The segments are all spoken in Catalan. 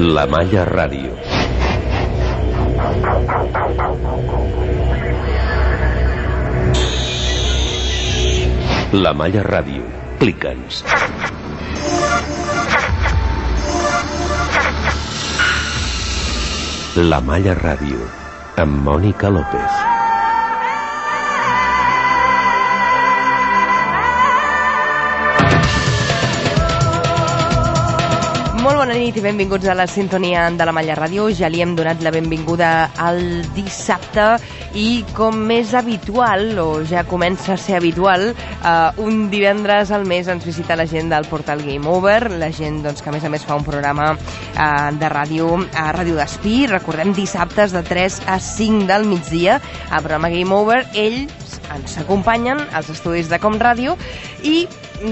La Malla Ràdio. La Malla Ràdio. Clica'ns. La Malla Ràdio. Amb Mònica López. Bona nit i benvinguts a la sintonia de la Malla Ràdio. Ja li hem donat la benvinguda al dissabte i com més habitual, o ja comença a ser habitual, eh, un divendres al mes ens visita la gent del portal Game Over, la gent doncs, que a més a més fa un programa eh, de ràdio a Ràdio Despí. Recordem dissabtes de 3 a 5 del migdia al programa Game Over. Ells ens acompanyen als estudis de Com Ràdio i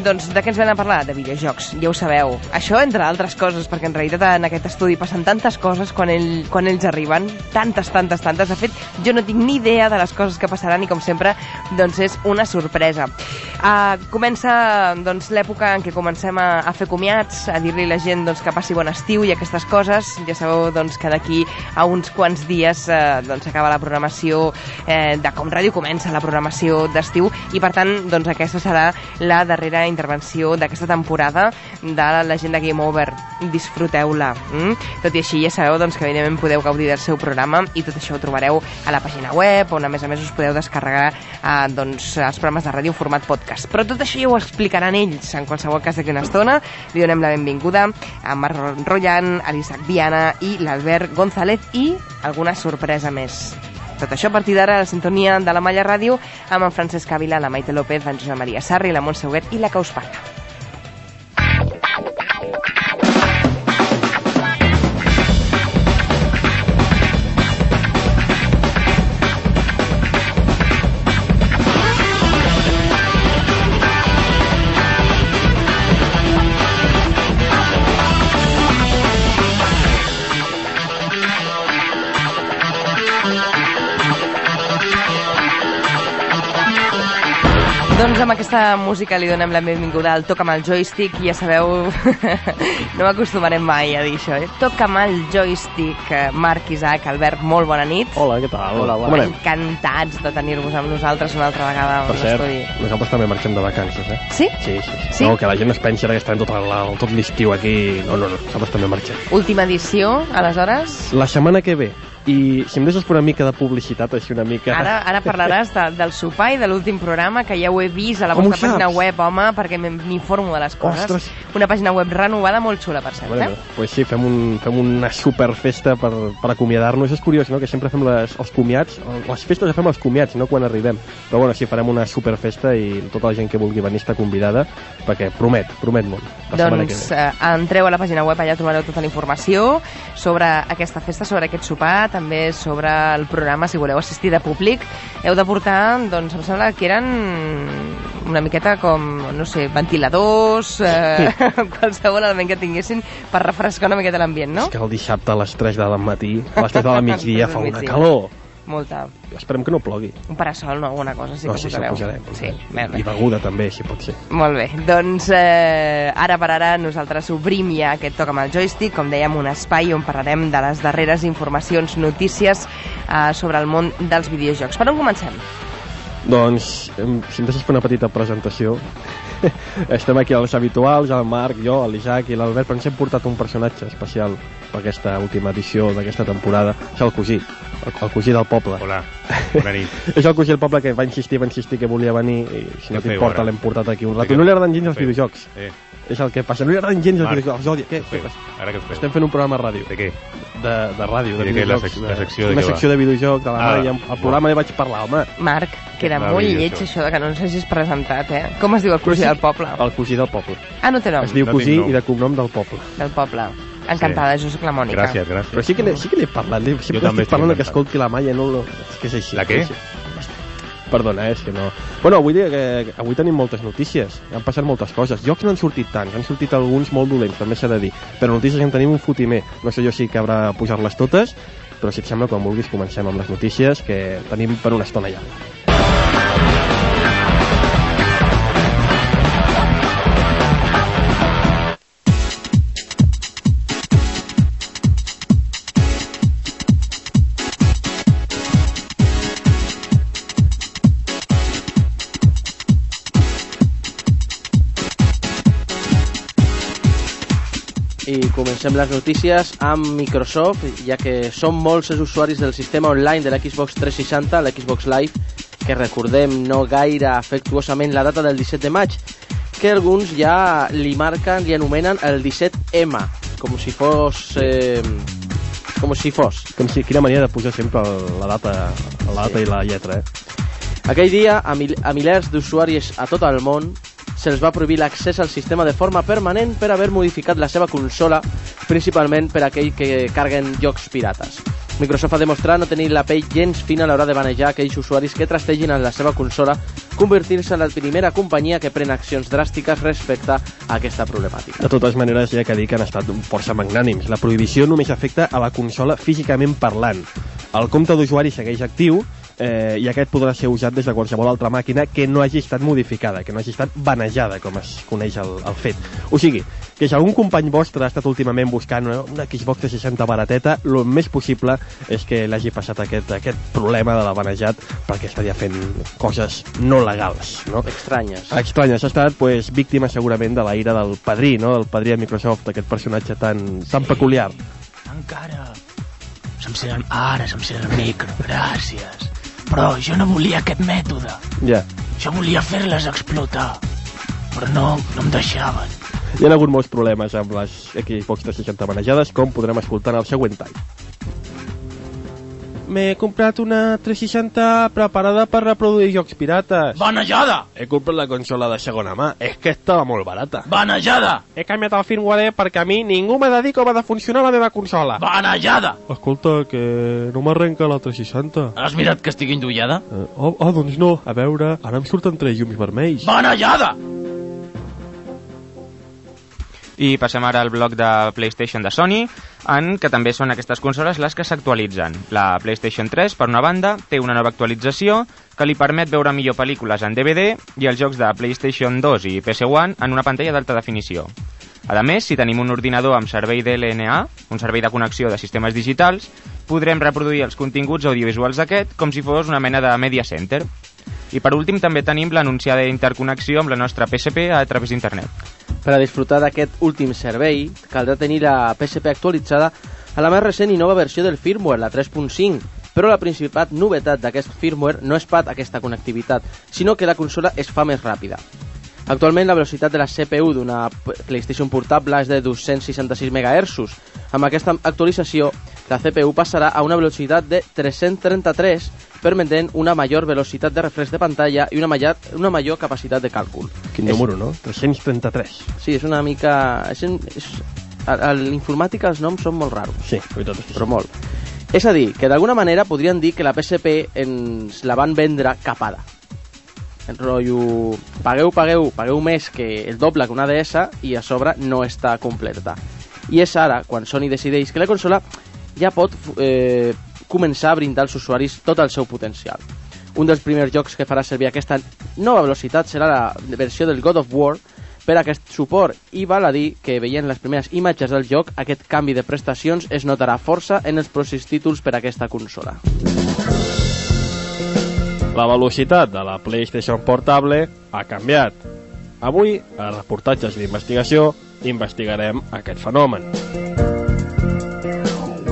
doncs de què ens venen a parlar? De videojocs, ja ho sabeu. Això, entre altres coses, perquè en realitat en aquest estudi passen tantes coses quan, ell, quan ells arriben, tantes, tantes, tantes. De fet, jo no tinc ni idea de les coses que passaran i, com sempre, doncs és una sorpresa. Uh, comença doncs, l'època en què comencem a, a fer comiats, a dir-li a la gent doncs, que passi bon estiu i aquestes coses. Ja sabeu doncs, que d'aquí a uns quants dies uh, doncs, acaba la programació eh, de Com Ràdio, comença la programació d'estiu i, per tant, doncs, aquesta serà la darrera intervenció d'aquesta temporada de la gent de Game Over. Disfruteu-la. Mm? Tot i així, ja sabeu doncs, que evidentment podeu gaudir del seu programa i tot això ho trobareu a la pàgina web, on a més a més us podeu descarregar eh, doncs, els programes de ràdio format podcast. Però tot això ja ho explicaran ells, en qualsevol cas d'aquí una estona. Li donem la benvinguda a Marc Rollan, a l'Isaac Viana i l'Albert González i alguna sorpresa més. Tot això a partir d'ara a la sintonia de la Malla Ràdio amb en Francesc Ávila, la Maite López, en Josep Maria Sarri, la Montse Huguet i la que us parla. Doncs amb aquesta música li donem la benvinguda al Toca'm el joystick. Ja sabeu, no m'acostumarem mai a dir això, eh? Toca'm el joystick. Eh, Marc, Isaac, Albert, molt bona nit. Hola, què tal? Hola, Com anem? Encantats de tenir-vos amb nosaltres una altra vegada Per cert, l'estudi. nosaltres també marxem de vacances, eh? Sí? Sí, sí, sí. Sí? No, que la gent es pensi ara que estarem tot, el, tot l'estiu aquí. No, no, no, nosaltres també marxem. Última edició, aleshores. La setmana que ve, i si em deixes per una mica de publicitat, així una mica... Ara, ara parlaràs de, del sopar i de l'últim programa, que ja ho he vist a la vostra pàgina web, home, perquè m'in- m'informo de les coses. Ostres. Una pàgina web renovada molt xula, per cert, Bueno, eh? pues sí, fem, un, fem una superfesta per, per acomiadar-nos. És curiós, no?, que sempre fem les, els comiats, les festes les fem els comiats, no quan arribem. Però bueno, sí, farem una superfesta i tota la gent que vulgui venir està convidada, perquè promet, promet molt. Doncs eh, entreu a la pàgina web, allà trobareu tota la informació sobre aquesta festa, sobre aquest sopar, també sobre el programa, si voleu assistir de públic. Heu de portar, doncs, em sembla que eren una miqueta com, no sé, ventiladors, eh, qualsevol element que tinguessin per refrescar una miqueta l'ambient, no? És que el dissabte a les 3 del matí, a les 3 de la migdia, fa una calor. Molta. Esperem que no plogui. Un parasol, no? Alguna cosa sí que no, sí, posareu. posarem. Sí, I bé, beguda també, si pot ser. Molt bé, doncs eh, ara per ara nosaltres obrim ja aquest toc amb el joystick, com dèiem, un espai on parlarem de les darreres informacions, notícies eh, sobre el món dels videojocs. Per on comencem? Doncs, si em deixes fer una petita presentació, estem aquí els habituals, el Marc, jo, l'Isaac i l'Albert, però ens hem portat un personatge especial per aquesta última edició d'aquesta temporada. És el cosí, el, el cosí del poble. Hola, bona nit. És el cosí del poble que va insistir, va insistir que volia venir i si no t'importa l'hem portat aquí un rato. No li agraden gens els videojocs. Eh, És el que passa. No li agraden gens els videojocs. Els odia. Què? què passa? Ara què? Estem fent un programa de ràdio. De què? De, de ràdio, de de què? La videojocs. sec- la secció de una secció de videojocs, de la Ah, Maia. Al programa li vaig parlar, home. Marc, queda Va, molt lleig això. això de que no ens hagis presentat, eh? Com es diu el cosí sí. del poble? El cosí del poble. Ah, no té nom, Es diu No cosí i de cognom del poble. del poble. Encantada, jo soc la Mònica. Gràcies, gràcies. Però sí que, l'he- sí que parlat, sempre també estic parlant que escolti la Maia, no, no, és que és així. La què? així. Perdona, eh, és que no... Bueno, avui, que, avui tenim moltes notícies, han passat moltes coses. Jocs no han sortit tants, han sortit alguns molt dolents, també s'ha de dir. Però notícies en tenim un fotimer. No sé jo si cabrà pujar-les totes, però si et sembla, quan vulguis, comencem amb les notícies, que tenim per una estona ja. Comencem les notícies amb Microsoft, ja que són molts els usuaris del sistema online de l'Xbox 360, l'Xbox Live, que recordem no gaire afectuosament la data del 17 de maig, que alguns ja li marquen, li anomenen el 17M, com si fos... Eh, com si fos. Com si, quina manera de posar sempre la data, la data sí. i la lletra, eh? Aquell dia, a, mil a milers d'usuaris a tot el món se'ls va prohibir l'accés al sistema de forma permanent per haver modificat la seva consola, principalment per aquell que carguen jocs pirates. Microsoft ha demostrat no tenir la pell gens fina a l'hora de manejar aquells usuaris que trastegin en la seva consola, convertir-se en la primera companyia que pren accions dràstiques respecte a aquesta problemàtica. De totes maneres, ja que dir que han estat força magnànims. La prohibició només afecta a la consola físicament parlant. El compte d'usuari segueix actiu, eh, i aquest podrà ser usat des de qualsevol altra màquina que no hagi estat modificada, que no hagi estat banejada, com es coneix el, el fet. O sigui, que si algun company vostre ha estat últimament buscant una, una Xbox 360 barateta, el més possible és que l'hagi passat aquest, aquest problema de la banejat perquè estaria fent coses no legals, no? Estranyes. Estranyes. Ha estat pues, víctima segurament de la ira del padrí, no? Del padrí de Microsoft, aquest personatge tan, tan peculiar. Encara. Se'm sent... Ara se'm sent el micro, gràcies. Però jo no volia aquest mètode. Ja. Jo volia fer-les explotar. Però no, no em deixaven. Hi ha hagut molts problemes amb les Xbox 360 manejades, com podrem escoltar en el següent tall. M'he comprat una 360 preparada per reproduir jocs pirates. Banejada! He comprat la consola de segona mà. És que estava molt barata. Banejada! He canviat el firmware perquè a mi ningú m'ha de dir com ha de funcionar la meva consola. Banejada! Escolta, que no m'arrenca la 360. Has mirat que estigui endollada? Uh, oh, oh, doncs no. A veure, ara em surten tres llums vermells. Banejada! I passem ara al bloc de PlayStation de Sony, en què també són aquestes consoles les que s'actualitzen. La PlayStation 3, per una banda, té una nova actualització que li permet veure millor pel·lícules en DVD i els jocs de PlayStation 2 i PS1 en una pantalla d'alta definició. A més, si tenim un ordinador amb servei DLNA, un servei de connexió de sistemes digitals, podrem reproduir els continguts audiovisuals d'aquest com si fos una mena de media center. I per últim també tenim l'anunciada interconnexió amb la nostra PSP a través d'internet. Per a disfrutar d'aquest últim servei, caldrà tenir la PSP actualitzada a la més recent i nova versió del firmware, la 3.5, però la principal novetat d'aquest firmware no és pas aquesta connectivitat, sinó que la consola es fa més ràpida. Actualment la velocitat de la CPU d'una PlayStation portable és de 266 MHz. Amb aquesta actualització, la CPU passarà a una velocitat de 333 permetent una major velocitat de refresh de pantalla i una major, una major capacitat de càlcul. Quin número, no? 333. Sí, és una mica... És, és, a, a l'informàtica els noms són molt raros. Sí, veritat és que però molt. És a dir, que d'alguna manera podrien dir que la PSP ens la van vendre capada. El rotllo, pagueu, pagueu, pagueu més que el doble que una DS i a sobre no està completa. I és ara quan Sony decideix que la consola ja pot eh, començar a brindar als usuaris tot el seu potencial. Un dels primers jocs que farà servir aquesta nova velocitat serà la versió del God of War per a aquest suport i val a dir que veient les primeres imatges del joc aquest canvi de prestacions es notarà força en els pròxims títols per a aquesta consola. La velocitat de la PlayStation Portable ha canviat. Avui, a reportatges d'investigació, investigarem aquest fenomen.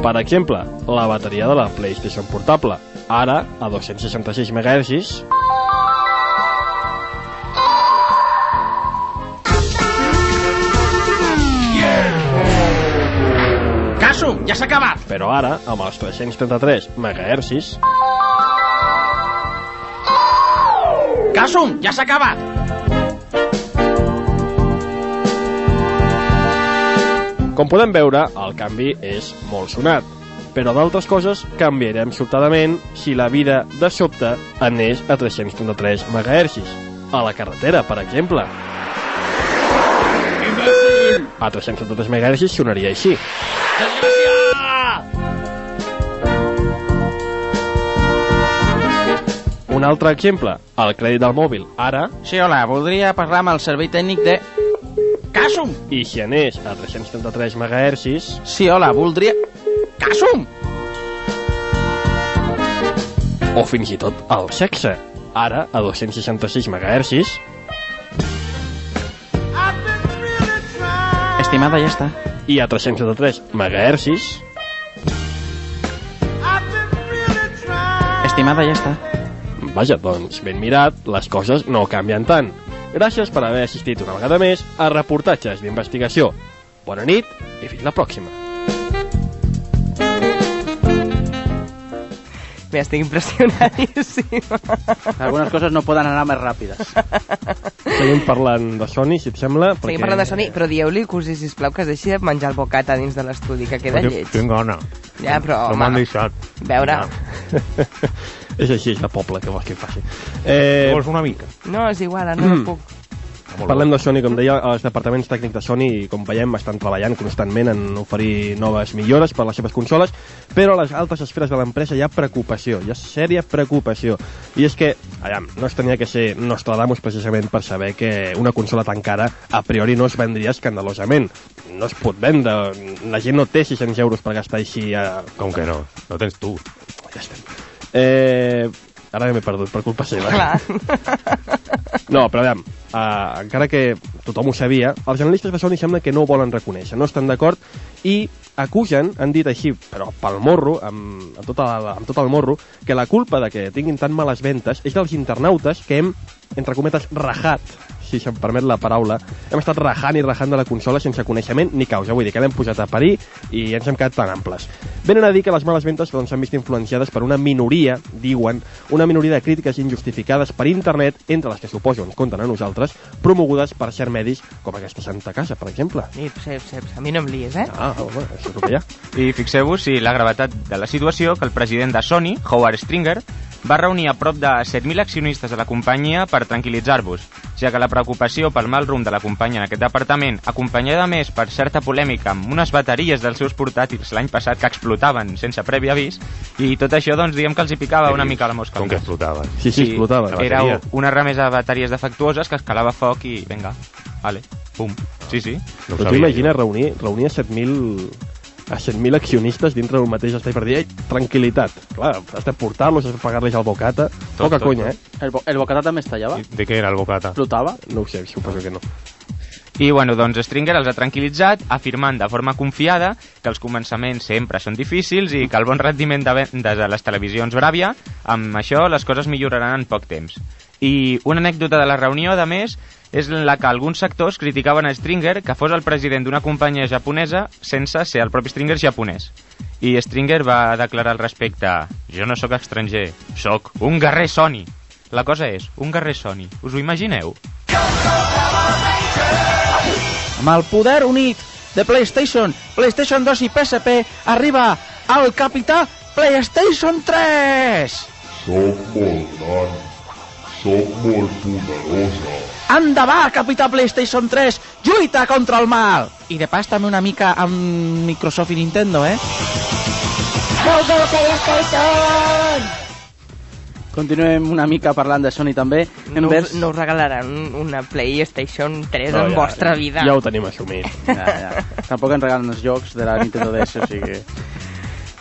Per exemple, la bateria de la PlayStation Portable, ara a 266 MHz, Caso, ja s'ha acabat! però ara, amb els 333 MHz, Caso, ja s'ha acabat! Com podem veure, el canvi és molt sonat, però d'altres coses canviarem sobtadament si la vida de sobte anés a 333 MHz. A la carretera, per exemple. A 333 MHz sonaria així. Un altre exemple, el crèdit del mòbil. Ara, Sí, hola, voldria parlar amb el servei tècnic de... Casum! i si anés a 333 MHz, Sí, hola, voldria... Casum! o fins i tot el sexe. Ara, a 266 MHz, Estimada, ja està. i a 373 MHz, Estimada, ja està. Vaja, doncs, ben mirat, les coses no canvien tant. Gràcies per haver assistit una vegada més a reportatges d'investigació. Bona nit i fins la pròxima. Bé, estic impressionadíssima. Algunes coses no poden anar més ràpides. Seguim parlant de Sony, si et sembla. Seguim parlant de Sony, però dieu-li, Cusi, sisplau, que es deixi de menjar el bocata dins de l'estudi, que queda lleig. Tinc gana. Ja, però, No m'han home, deixat. veure... és així, és de poble, que vols que faci. Eh, Vols una mica? No, és igual, ara no puc. Parlem de Sony, com deia, els departaments tècnics de Sony, com veiem, estan treballant constantment en oferir noves millores per a les seves consoles, però a les altes esferes de l'empresa hi ha preocupació, hi ha sèria preocupació. I és que, allà, no es tenia que ser Nostradamus precisament per saber que una consola tan cara a priori no es vendria escandalosament. No es pot vendre, la gent no té 600 euros per gastar així a... Com que no? No tens tu. Ja estem. Eh, ara m'he perdut per culpa seva. Clar. No, però aviam, uh, encara que tothom ho sabia, els analistes de Sony sembla que no ho volen reconèixer, no estan d'acord i acusen, han dit així, però pel morro, amb, amb, tot el, amb tot el morro, que la culpa de que tinguin tan males ventes és dels internautes que hem, entre cometes, rajat, si se'm permet la paraula, hem estat rajant i rajant de la consola sense coneixement ni causa, vull dir que l'hem posat a parir i ens hem quedat tan amples. Venen a dir que les males ventes doncs, s'han vist influenciades per una minoria, diuen, una minoria de crítiques injustificades per internet, entre les que suposo ens compten a nosaltres, promogudes per cert medis com aquesta Santa Casa, per exemple. I, Psep, Psep, a mi no em lies, eh? Ah, home, això és el que hi ha. I fixeu-vos si la gravetat de la situació que el president de Sony, Howard Stringer, va reunir a prop de 7.000 accionistes de la companyia per tranquil·litzar-vos, ja que la preocupació pel mal rumb de la companyia en aquest departament, acompanyada més per certa polèmica amb unes bateries dels seus portàtils l'any passat que explotaven sense previ avís, i tot això, doncs, diguem que els hi picava una mica la mosca. Com que explotaven. Sí, sí, explotava. la Era una remesa de bateries defectuoses que escalava foc i, vinga, vale, pum. Sí, sí. No Però tu jo. reunir, reunir a 7.000 a 100.000 accionistes dintre d'un mateix espai per dir, ei, tranquil·litat. Clar, has de portar-los, has de pagar-los el bocata. Poca tot, conya, tot. eh? El, bo el bocata també es tallava? De què era el bocata? Explotava? No ho sé, suposo que no. I bueno, doncs Stringer els ha tranquil·litzat afirmant de forma confiada que els començaments sempre són difícils i que el bon rendiment de vendes a les televisions Bravia, amb això les coses milloraran en poc temps. I una anècdota de la reunió, de més, és en la que alguns sectors criticaven a Stringer que fos el president d'una companyia japonesa sense ser el propi Stringer japonès. I Stringer va declarar al respecte Jo no sóc estranger, sóc un guerrer Sony. La cosa és, un guerrer Sony. Us ho imagineu? Amb el poder unit de PlayStation, PlayStation 2 i PSP, arriba el capità PlayStation 3! Sóc molt gran. Sóc molt poderosa. Endavant, capità PlayStation 3! Lluita contra el mal! I de pas també una mica amb Microsoft i Nintendo, eh? Continuem una mica parlant de Sony també. No, Envers... us, no us regalaran una PlayStation 3 No, en ja, vostra ja, vida. Ja ho tenim assumit. Ja, ja. Tampoc ens regalen els jocs de la Nintendo DS, o sigui...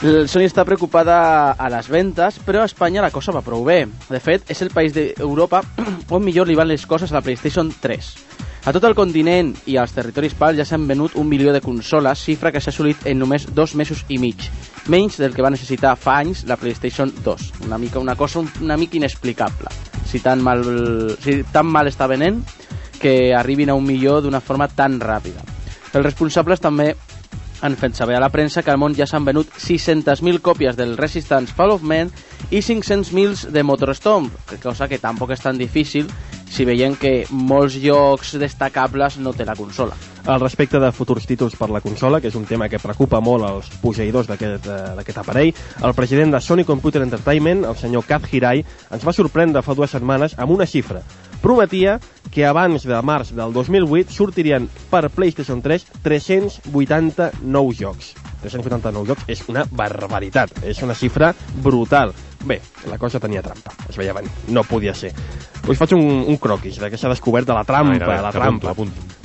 El Sony està preocupada a les ventes, però a Espanya la cosa va prou bé. De fet, és el país d'Europa on millor li van les coses a la PlayStation 3. A tot el continent i als territoris pals ja s'han venut un milió de consoles, xifra que s'ha assolit en només dos mesos i mig. Menys del que va necessitar fa anys la PlayStation 2. Una mica una cosa un- una mica inexplicable. Si tan mal, si tan mal està venent que arribin a un milió d'una forma tan ràpida. Els responsables també han fet saber a la premsa que al món ja s'han venut 600.000 còpies del Resistance Fall of Man i 500.000 de Motorstorm, cosa que tampoc és tan difícil si veiem que molts jocs destacables no té la consola. Al respecte de futurs títols per la consola, que és un tema que preocupa molt als posseïdors eh, d'aquest aparell, el president de Sony Computer Entertainment, el senyor Kat Hirai, ens va sorprendre fa dues setmanes amb una xifra. Prometia que abans de març del 2008 sortirien per PlayStation 3 389 jocs. 389 jocs és una barbaritat, és una xifra brutal. Bé, la cosa tenia trampa, es veia venir, no podia ser. Us faig un, un croquis de que s'ha descobert de la trampa, A veure, a veure, la trampa.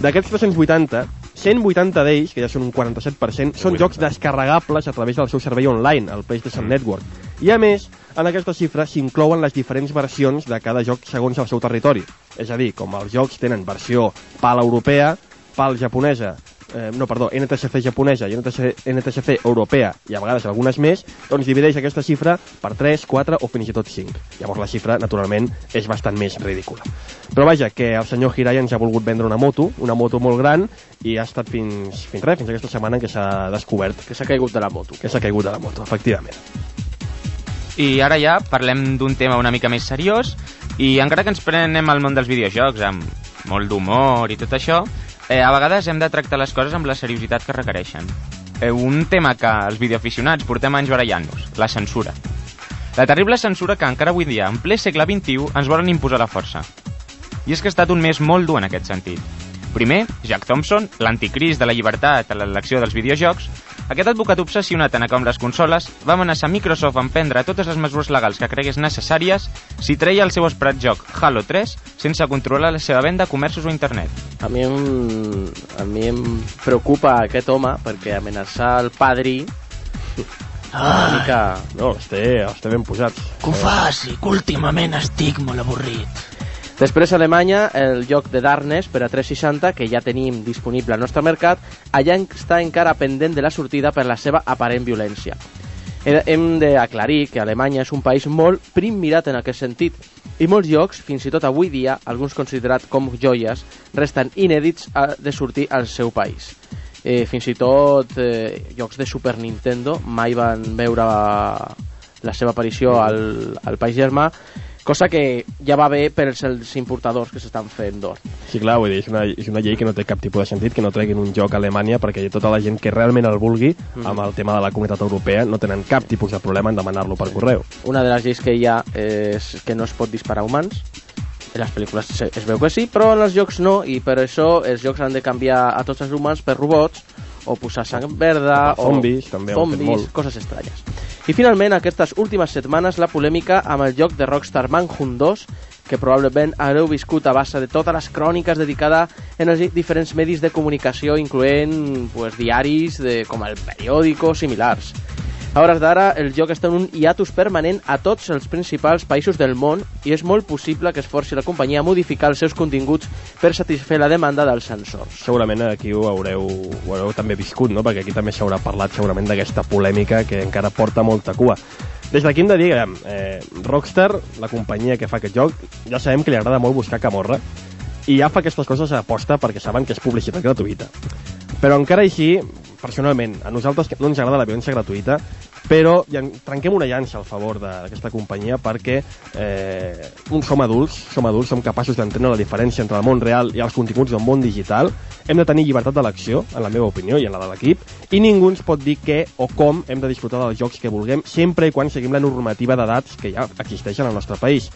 D'aquests 380, 180 d'ells, que ja són un 47%, són jocs descarregables a través del seu servei online, el PlayStation Network. I a més, en aquesta xifra s'inclouen les diferents versions de cada joc segons el seu territori. És a dir, com els jocs tenen versió PAL europea, PAL japonesa eh, no, perdó, NTSC japonesa i NTSC, NTSC europea i a vegades algunes més, doncs divideix aquesta xifra per 3, 4 o fins i tot 5. Llavors la xifra, naturalment, és bastant més ridícula. Però vaja, que el senyor Hirai ens ha volgut vendre una moto, una moto molt gran, i ha estat fins, fins res, fins aquesta setmana en què s'ha descobert Que s'ha caigut de la moto. que s'ha caigut de la moto, efectivament. I ara ja parlem d'un tema una mica més seriós i encara que ens prenem al món dels videojocs amb molt d'humor i tot això, eh, a vegades hem de tractar les coses amb la seriositat que requereixen. Eh, un tema que els videoaficionats portem anys barallant-nos, la censura. La terrible censura que encara avui dia, en ple segle XXI, ens volen imposar la força. I és que ha estat un mes molt dur en aquest sentit. Primer, Jack Thompson, l'anticrist de la llibertat a l'elecció dels videojocs, aquest advocat obsessionat en acabar amb les consoles va amenaçar Microsoft en prendre totes les mesures legals que cregués necessàries si treia el seu esperat joc Halo 3 sense controlar la seva venda a comerços o internet. A mi em, a mi em preocupa aquest home perquè amenaçar el padrí una mica... No, els té ben posats. Que ho faci, que últimament estic molt avorrit. Després a Alemanya, el joc de Darkness per a 360, que ja tenim disponible al nostre mercat, allà està encara pendent de la sortida per la seva aparent violència. He- Hem d'aclarir que Alemanya és un país molt prim mirat en aquest sentit i molts jocs, fins i tot avui dia, alguns considerats com joies, resten inèdits a- de sortir al seu país. Eh, fins i tot eh, jocs de Super Nintendo mai van veure la seva aparició al, al país germà, cosa que ja va bé per als, els importadors que s'estan fent d'or. Sí, clar, vull dir, és una, és una llei que no té cap tipus de sentit, que no treguin un joc a Alemanya perquè tota la gent que realment el vulgui, amb el tema de la comunitat europea, no tenen cap tipus de problema en demanar-lo per correu. Una de les lleis que hi ha és que no es pot disparar humans. En les pel·lícules es veu que sí, però en els jocs no, i per això els jocs han de canviar a tots els humans per robots, o posar sang verda, O zombis, també ho han fet zombis, molt. coses estranyes. I finalment, aquestes últimes setmanes, la polèmica amb el joc de Rockstar Manhunt 2, que probablement haureu viscut a base de totes les cròniques dedicades en els diferents medis de comunicació, incloent pues, diaris de, com el periòdico, similars. A hores d'ara, el joc està en un hiatus permanent a tots els principals països del món i és molt possible que es forci la companyia a modificar els seus continguts per satisfer la demanda dels sensors. Segurament aquí ho haureu, ho haureu també viscut, no? perquè aquí també s'haurà parlat segurament d'aquesta polèmica que encara porta molta cua. Des d'aquí hem de dir, eh, Rockstar, la companyia que fa aquest joc, ja sabem que li agrada molt buscar camorra i ja fa aquestes coses a aposta perquè saben que és publicitat gratuïta. Però encara així, personalment, a nosaltres no ens agrada la violència gratuïta, però ja trenquem una llança al favor de- d'aquesta companyia perquè eh, uns som adults, som adults, som capaços d'entendre la diferència entre el món real i els continguts del món digital, hem de tenir llibertat d'elecció, en la meva opinió i en la de l'equip, i ningú ens pot dir què o com hem de disfrutar dels jocs que vulguem, sempre i quan seguim la normativa d'edats que ja existeixen al nostre país.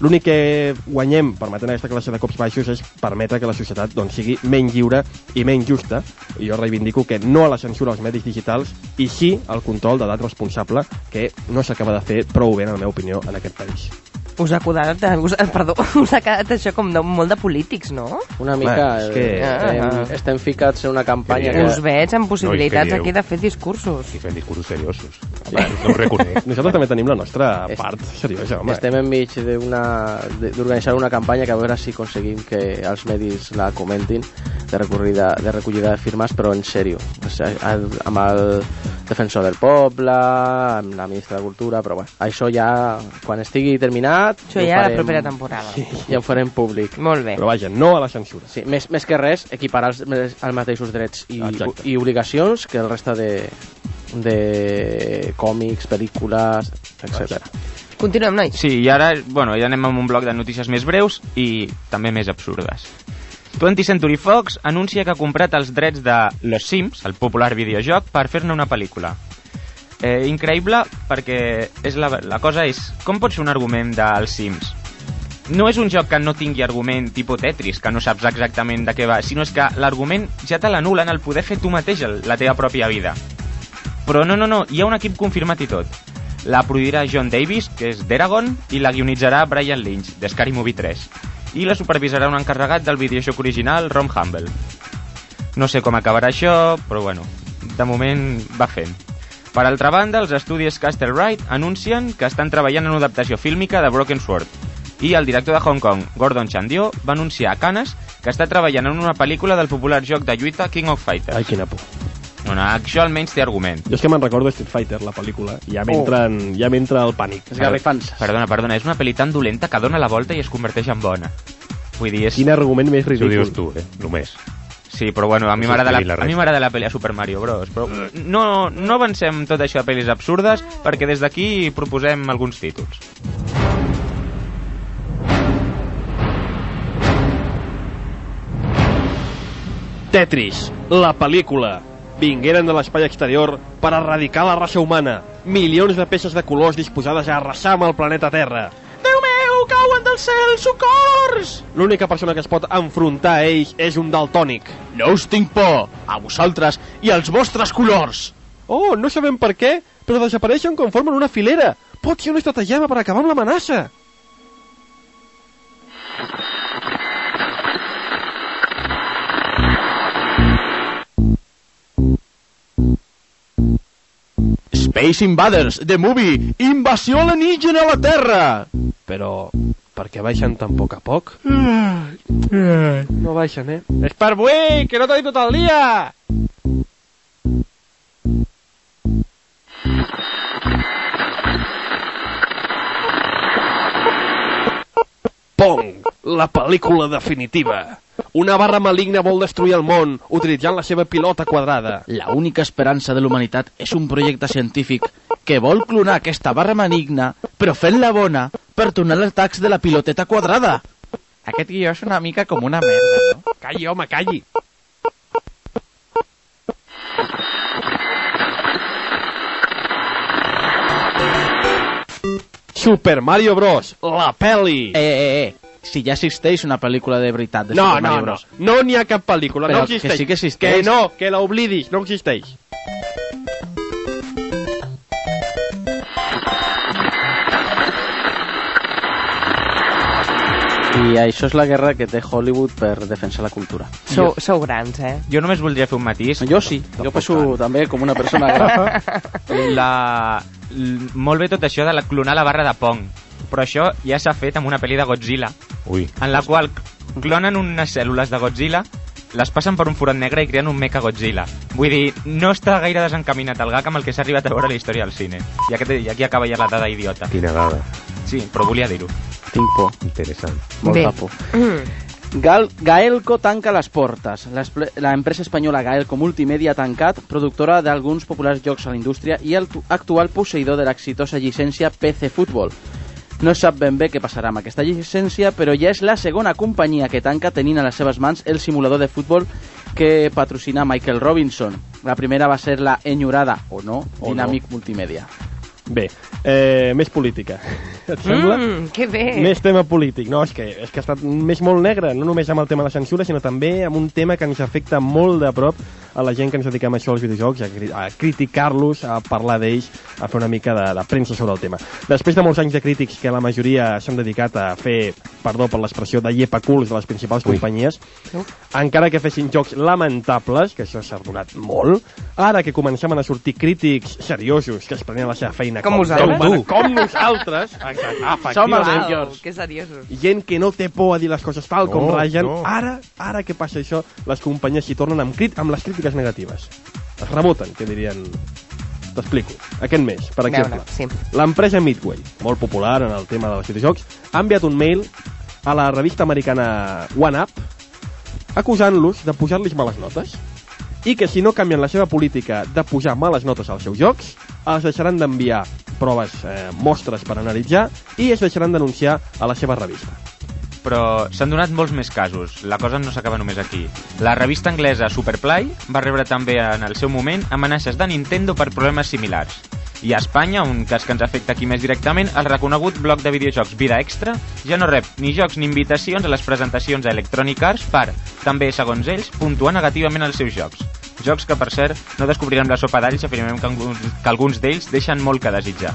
L'únic que guanyem permetent aquesta classe de cops baixos és permetre que la societat doncs, sigui menys lliure i menys justa. I jo reivindico que no a la censura als medis digitals i sí al control d'edat responsable que no s'acaba de fer prou bé, en la meva opinió, en aquest país. Us ha quedat, us, perdó, us ha quedat això com de, molt de polítics, no? Una mica... Bé, és que- eh, estem, Ah. estem ficats en una campanya Que que... Us veig amb possibilitats dieu. aquí de fer discursos. I fent discursos seriosos. Home, no ho reconec. Nosaltres també tenim la nostra part seriosa, home. Estem enmig d'organitzar una campanya que a veure si aconseguim que els medis la comentin de recollida de, recollida de firmes, però en sèrio. O sigui, amb el defensor del poble, amb la ministra de Cultura, però bueno, això ja, quan estigui terminat... Això ho ja la farem- propera temporada. Ja ho farem públic. Molt bé. Però vaja, no a la censura. Sí, més, més que res, equiparar els, els mateixos drets i, Exacte. i obligacions que el resta de, de còmics, pel·lícules, etc. Continuem, nois. Sí, i ara, bueno, ja anem amb un bloc de notícies més breus i també més absurdes. 20th Century Fox anuncia que ha comprat els drets de Los Sims, el popular videojoc, per fer-ne una pel·lícula. Eh, increïble perquè és la, la cosa és com pot ser un argument dels Sims? No és un joc que no tingui argument tipus Tetris, que no saps exactament de què va, sinó és que l'argument ja te l'anul·len el poder fer tu mateix la teva pròpia vida. Però no, no, no, hi ha un equip confirmat i tot. La produirà John Davis, que és d'Eragon, i la guionitzarà Brian Lynch, de Scary Movie 3. I la supervisarà un encarregat del videojoc original, Ron Humble. No sé com acabarà això, però bueno, de moment va fent. Per altra banda, els estudis Castle Wright anuncien que estan treballant en una adaptació fílmica de Broken Sword. I el director de Hong Kong, Gordon Chandio, va anunciar a Canes que està treballant en una pel·lícula del popular joc de lluita King of Fighters. Ai, quina por. Bueno, això almenys té argument. Jo és que me'n recordo Street Fighter, la pel·lícula, i ja m'entra oh. ja m'entra el pànic. Esgarrifants. Perdona, perdona, és una pel·li tan dolenta que dona la volta i es converteix en bona. Vull dir, és... Quin argument més Això ho ridícul. dius tu, eh? Només. Sí, però bueno, a mi m'agrada la, a mi m'agrada la pel·li a Super Mario Bros. Però no, no avancem tot això a pel·lis absurdes perquè des d'aquí proposem alguns títols. Tetris, la pel·lícula. Vingueren de l'espai exterior per erradicar la raça humana. Milions de peces de colors disposades a arrasar amb el planeta Terra. Meu, cauen del cel, socors! L'única persona que es pot enfrontar a ells és un daltònic. No us tinc por, a vosaltres i als vostres colors! Oh, no sabem per què, però desapareixen quan formen una filera. Pot ser un estratagema per acabar amb l'amenaça. Space Invaders, the movie, invasió alienígena a la Terra! Però, per què baixen tan poc a poc? No baixen, eh? És per avui, que no t'ha dit tot el dia! Pong, la pel·lícula definitiva. Una barra maligna vol destruir el món utilitzant la seva pilota quadrada. La única esperança de l'humanitat és un projecte científic que vol clonar aquesta barra maligna, però fent-la bona per tornar els atacs de la piloteta quadrada. Aquest guió és una mica com una merda, no? Calli, home, calli. Super Mario Bros. La peli. Eh, eh, eh. Si ja existeix una pel·lícula de veritat de no, Super no, no. No n'hi ha cap pel·lícula. Però no que existeix. sí que existeix. Que no, que l'oblidis. No existeix. I això és la guerra que té Hollywood per defensar la cultura. Sou, sou grans, eh? Jo només voldria fer un matís. Jo sí, jo penso també com una persona gran. La... Molt bé tot això de la clonar la barra de Pong, però això ja s'ha fet amb una pel·li de Godzilla, Ui, en la qual clonen unes cèl·lules de Godzilla, les passen per un forat negre i creen un mecha Godzilla. Vull dir, no està gaire desencaminat el gag amb el que s'ha arribat a veure a la història del cine. I, aquest, i aquí acaba ja la dada idiota. quina dada. Sí, però volia dir-ho. Tinc por, Interessant. molta Bé. por. Gal Gaelco tanca les portes. L'esple- La empresa espanyola Gaelco Multimedia ha tancat, productora d'alguns populars jocs a la indústria i el tu- actual posseïdor de l'exitosa llicència PC Football. No sap ben bé què passarà amb aquesta llicència, però ja és la segona companyia que tanca tenint a les seves mans el simulador de futbol que patrocina Michael Robinson. La primera va ser la enyorada, o no, O Dynamic Multimedia. Bé, eh, més política. Et sembla? Mm, que bé. Més tema polític. No, és que, és que ha estat més molt negre, no només amb el tema de la censura, sinó també amb un tema que ens afecta molt de prop a la gent que ens dediquem a això als videojocs, a, cri- a criticar-los, a parlar d'ells, a fer una mica de, de premsa sobre el tema. Després de molts anys de crítics que la majoria s'han dedicat a fer, perdó per l'expressió, de llepaculs de les principals Ui. companyies, encara que fessin jocs lamentables, que això s'ha donat molt, ara que començaven a sortir crítics seriosos que es prenien la seva feina Com vosaltres. com, com nosaltres, exacte, Som els millors. que seriosos. gent que no té por a dir les coses tal com No, ragen, no. ara, ara que passa això, les companyies s'hi tornen amb, crit amb les crítiques negatives. Es reboten, que dirien... T'explico. Aquest mes, per exemple, sí. l'empresa Midway, molt popular en el tema dels videojocs, ha enviat un mail a la revista americana One Up acusant-los de pujar-los males notes i que si no canvien la seva política de pujar males notes als seus jocs, els deixaran d'enviar proves, eh, mostres per analitzar i es deixaran d'anunciar a la seva revista. Però s'han donat molts més casos. La cosa no s'acaba només aquí. La revista anglesa Superplay va rebre també en el seu moment amenaces de Nintendo per problemes similars. I a Espanya, un cas que ens afecta aquí més directament, el reconegut bloc de videojocs Vida Extra ja no rep ni jocs ni invitacions a les presentacions a Electronic Arts per, també segons ells, puntuar negativament els seus jocs. Jocs que, per cert, no descobrirem la sopa d'alls afirmem que alguns d'ells deixen molt que desitjar.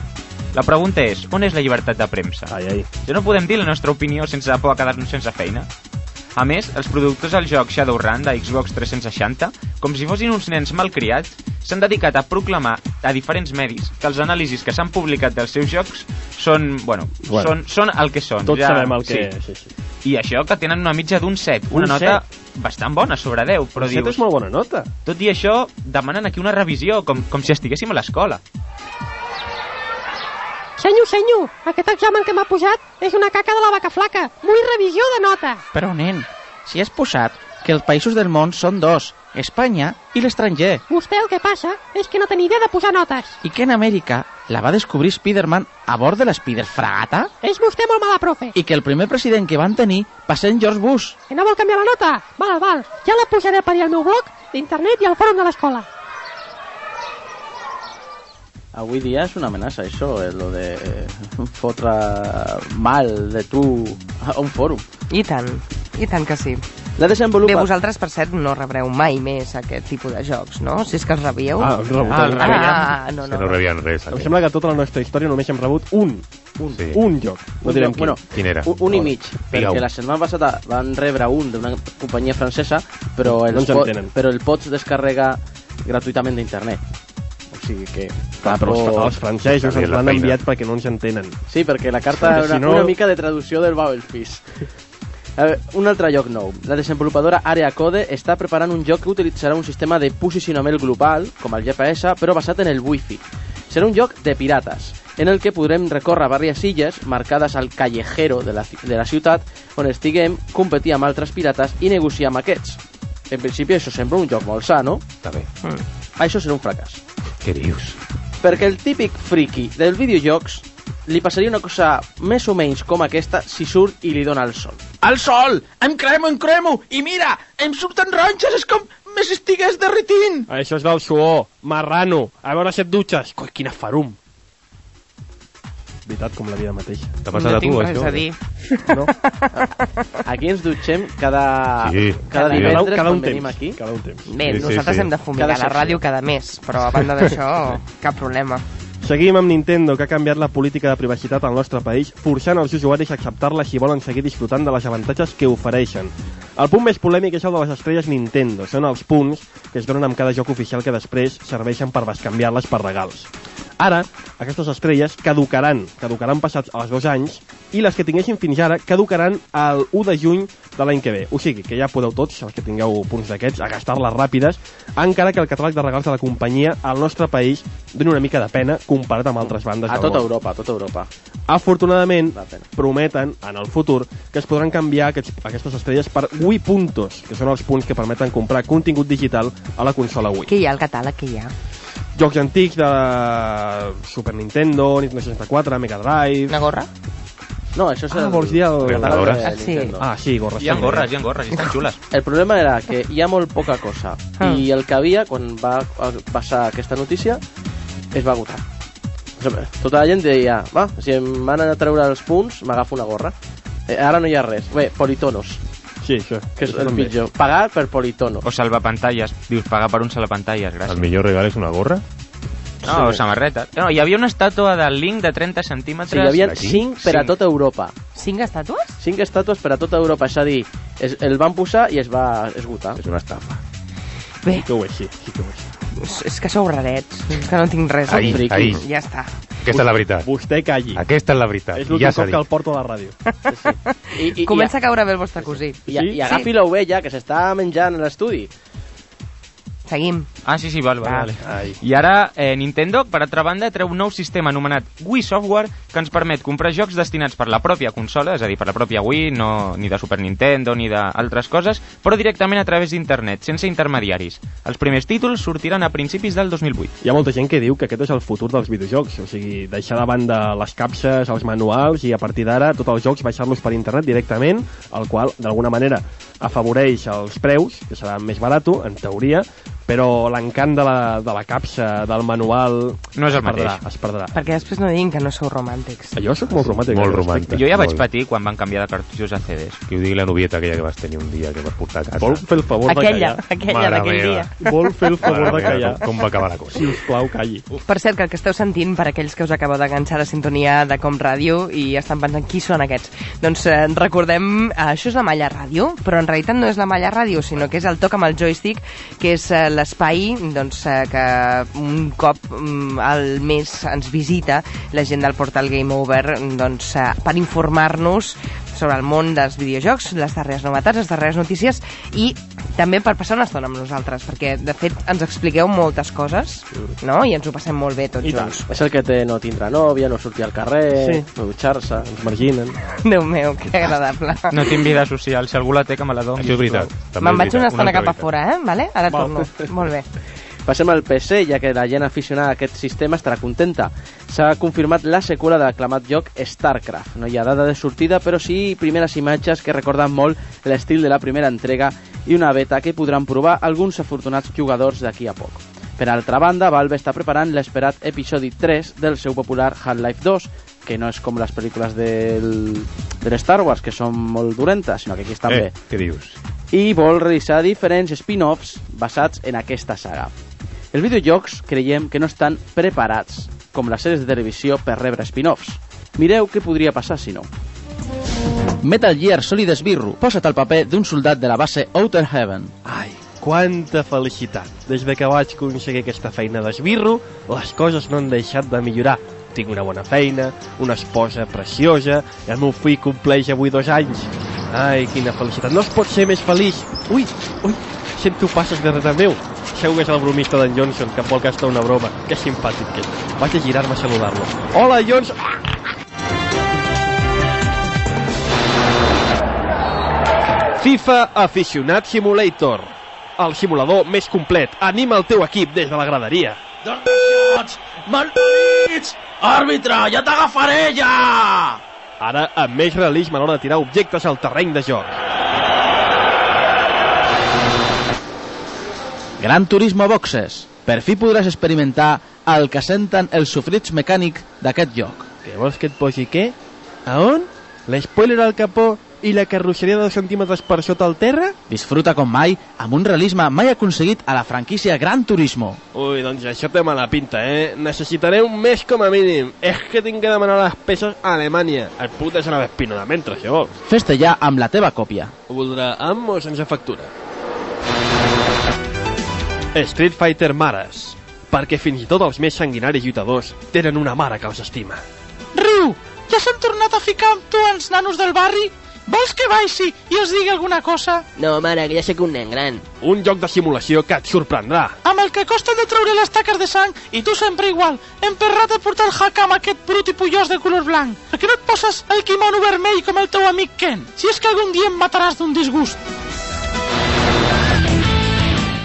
La pregunta és, on és la llibertat de premsa? Ai, ai. Ja no podem dir la nostra opinió sense por a quedar-nos sense feina. A més, els productors del joc Shadowrun de Xbox 360, com si fossin uns nens malcriats, s'han dedicat a proclamar a diferents medis que els anàlisis que s'han publicat dels seus jocs són, bueno, Bueno. són, són el que són. Tots ja, sabem el que... Sí. Sí, sí. I això que tenen una mitja d'un 7, Un una nota bastant bona, sobre 10, però Set dius... és molt bona nota. Tot i això, demanen aquí una revisió, com, com si estiguéssim a l'escola. Senyor, senyor, aquest examen que m'ha posat és una caca de la vaca flaca. Vull revisió de nota. Però, nen, si has posat que els països del món són dos, Espanya i l'estranger, Vostè el que passa és que no té ni idea de posar notes. i que en Amèrica la va descobrir Spiderman a bord de l'Spider Fragata, És vostè molt mala profe. i que el primer president que van tenir va ser en George Bush. Que no vol canviar la nota? Val, val. Ja la posaré per al meu blog d'internet i al fòrum de l'escola. Avui dia és una amenaça, això, eh, lo de eh, fotre mal de tu a un fòrum. I tant, i tant que sí. La desenvolupa... Bé, vosaltres, per cert, no rebreu mai més aquest tipus de jocs, no? Si és que els rebíeu. Ah, els rebut. Ah, el rebíem. Ah, no, Que no. no rebien res. Em sembla que tota la nostra història només hem rebut un, un, Sí. un joc. No direm quin. bueno, Quin era? Un, un i mig, Digue-ho. perquè la setmana passada van rebre un d'una companyia francesa, però, No els entenen. però el pots descarregar gratuïtament d'internet. Sigui que... Clar, però els, els francesos ens l'han enviat perquè no ens entenen. Sí, perquè la carta era si una, no- una mica de traducció del Babelfish. A veure, un altre lloc nou. La desenvolupadora Area Code està preparant un joc que utilitzarà un sistema de posicionament global, com el GPS, però basat en el Wi-Fi. Serà un joc de pirates, en el que podrem recórrer diverses illes marcades al callejero de la, de la ciutat, on estiguem, competir amb altres pirates i negociar amb aquests. En principi això sembla un joc molt sa, no? Està bé. Això serà un fracàs. Què dius? Perquè el típic friki dels videojocs li passaria una cosa més o menys com aquesta si surt i li dona el sol. Al sol! Em cremo, em cremo! I mira, em surten ronxes, és com més estigués derretint! Això és del suor, marrano. A veure si et dutxes. Coi, quina farum. Veritat, com la vida mateixa. T'ha passat No a tu, tinc res això? a dir. No? Aquí ens dutxem cada, Sí. cada Cada- divendres cada un quan venim temps. aquí. Cada un temps. Bé, Sí, sí, nosaltres sí. hem de fumigar Cada la ràdio cada mes, però a banda d'això, cap problema. Seguim amb Nintendo, que ha canviat la política de privacitat al nostre país, forçant els usuaris a acceptar-la si volen seguir disfrutant de les avantatges que ofereixen. El punt més polèmic és el de les estrelles Nintendo. Són els punts que es donen amb cada joc oficial que després serveixen per bescanviar-les per regals. Ara, aquestes estrelles caducaran, caducaran passats els dos anys, i les que tinguessin fins ara caducaran el 1 de juny de l'any que ve. O sigui, que ja podeu tots, els que tingueu punts d'aquests, a gastar-les ràpides, encara que el catàleg de regals de la companyia al nostre país doni una mica de pena comparat amb altres bandes A tota. Europa, a tota Europa. Afortunadament, prometen en el futur que es podran canviar aquests, aquestes estrelles per Wii Puntos, que són els punts que permeten comprar contingut digital a la consola Wii. Què hi ha al catàleg? Què hi ha? Jocs antics de Super Nintendo, Nintendo 64, Mega Drive... Una gorra? No, això és Ah, el... vols dir el- Ah, sí. Ah, sí, gorres. Hi ha gorres, hi ha gorres, i estan xules. El problema era que hi ha molt poca cosa Ah. i el que havia, quan va a- passar aquesta notícia, es va agotar. Tota la gent deia, va, si em van a treure els punts, m'agafo una gorra. Eh, ara no hi ha res. Bé, politonos, Sí, això. que és el també. pitjor. Pagar per politono. O salvapantalles. Dius, pagar per un salvapantalles, El gràcies. millor regal és una gorra? No, o samarreta. No, hi havia una estàtua del Link de 30 centímetres. Sí, hi havia Aquí? 5 per a tota Europa. Cinc estàtues? 5 estàtues per a tota Europa, és a dir, es, el van posar i es va esgotar. És una estafa. Bé, Sí que ho és, sí, sí que ho és. És- és que sou rarets, és que no tinc res a Ahí, dir. ahí. Ja està. Aquesta és la veritat. Vostè calli. Aquesta és la veritat. És I l'últim ja cop que el porto a la ràdio. Sí, sí. I, i, Comença a caure bé el vostre cosí. i, i, i Sí? agafi l'ovella que s'està menjant a l'estudi. Seguim. Ah, sí, sí, val, val, Ah. vale. Ai. I ara, eh, Nintendo, per altra banda, treu un nou sistema anomenat Wii Software que ens permet comprar jocs destinats per la pròpia consola, és a dir, per la pròpia Wii, no, ni de Super Nintendo ni d'altres coses, però directament a través d'internet, sense intermediaris. Els primers títols sortiran a principis del 2008. Hi ha molta gent que diu que aquest és el futur dels videojocs, o sigui, deixar de banda les capses, els manuals i a partir d'ara tots els jocs baixar-los per internet directament, el qual d'alguna manera afavoreix els preus, que serà més barato, en teoria, però l'encant de, la, de la capsa, del manual... No és el es perdrà, mateix. Es perdrà. Perquè després no diguin que no sou romàntics. Jo sóc molt romàntic. Molt respecte. romàntic. Jo ja vaig Molt. patir quan van canviar de cartutxos a CDs. Que ho digui la novieta aquella que vas tenir un dia que vas portar a casa. Vol fer el favor Aquella, de callar? aquella d'aquell dia. Vol fer el favor Mare de callar? Com, com va acabar la cosa? Si us plau, calli. Per cert, que el que esteu sentint, per aquells que us acabeu d'enganxar a la sintonia de Com Ràdio i estan pensant qui són aquests, doncs eh, recordem, eh, això és la Malla Ràdio, però en realitat no és la Malla Ràdio, sinó que és el Toc amb el joystick, que és eh, l'espai doncs, eh, que un cop mm, al mes ens visita la gent del portal Game Over doncs, eh, per informar-nos sobre el món dels videojocs, les darreres novetats, les darreres notícies i també per passar una estona amb nosaltres, perquè de fet ens expliqueu moltes coses, no? I ens ho passem molt bé tots I tant. junts. És el que té no tindrà nòvia, no sortir al carrer, Sí. no dutxar-se. Ens marginen. Déu meu, que agradable. No tinc vida social, si algú la té que me la doni. Això és veritat. també Me'n vaig una estona altra cap a fora, eh? Vale? Ara torno. Molt bé. Passem al PC, ja que la gent aficionada a aquest sistema estarà contenta. S'ha confirmat la seqüela de l'aclamat joc StarCraft. No hi ha data de sortida, però sí primeres imatges que recorden molt l'estil de la primera entrega i una beta que podran provar alguns afortunats jugadors d'aquí a poc. Per altra banda, Valve està preparant l'esperat episodi 3 del seu popular Half-Life 2, que no és com les pel·lícules del, de Star Wars, que són molt dolentes, sinó que aquí estan bé Eh, què dius? i vol realitzar diferents spin-offs basats en aquesta saga. Els videojocs creiem que no estan preparats, com les sèries de televisió, per rebre spin-offs. Mireu què podria passar si no. Metal Gear Solid Esbirro, posa't al paper d'un soldat de la base Outer Heaven. Ai, quanta felicitat. Des de que vaig aconseguir aquesta feina d'esbirro, les coses no han deixat de millorar. Tinc una bona feina, una esposa preciosa, i el meu fill compleix avui dos anys. Ai, quina felicitat. No es pot ser més feliç. Ui, ui, sento passes darrere meu. Segur que és el bromista d'en Johnson, que em vol gastar una broma. Que simpàtic que és. Vaig a girar-me a saludar-lo. Hola, Johnson! FIFA Aficionat Simulator. El simulador més complet. Anima el teu equip des de la graderia. Desgraciats! Maldits! Àrbitre, ja t'agafaré, ja! Ara, amb més realisme a l'hora de tirar objectes al terreny de joc. Gran Turismo Boxes. Per fi podràs experimentar el que senten el sofrits mecànic d'aquest lloc. Què vols que et posi què? A on? L'espoiler al capó i la carrosseria de dos centímetres per sota el terra? Disfruta com mai amb un realisme mai aconseguit a la franquícia Gran Turismo. Ui, doncs això té mala pinta, eh? Necessitaré un mes com a mínim. És que tinc que demanar les peces a Alemanya. Et puc deixar una vespina de mentre, si vols. Fes-te ja amb la teva còpia. Ho voldrà amb o sense factura? Street Fighter Mares. Perquè fins i tot els més sanguinaris lluitadors tenen una mare que els estima. Riu, ja s'han tornat a ficar amb tu els nanos del barri? Vols que baixi i els digui alguna cosa? No, mare, que ja sé que un nen gran. Un joc de simulació que et sorprendrà. Amb el que costa de treure les taques de sang i tu sempre igual, emperrat a portar el hack amb aquest brut i pullós de color blanc. Per què no et poses el quimono vermell com el teu amic Ken? Si és que algun dia em mataràs d'un disgust.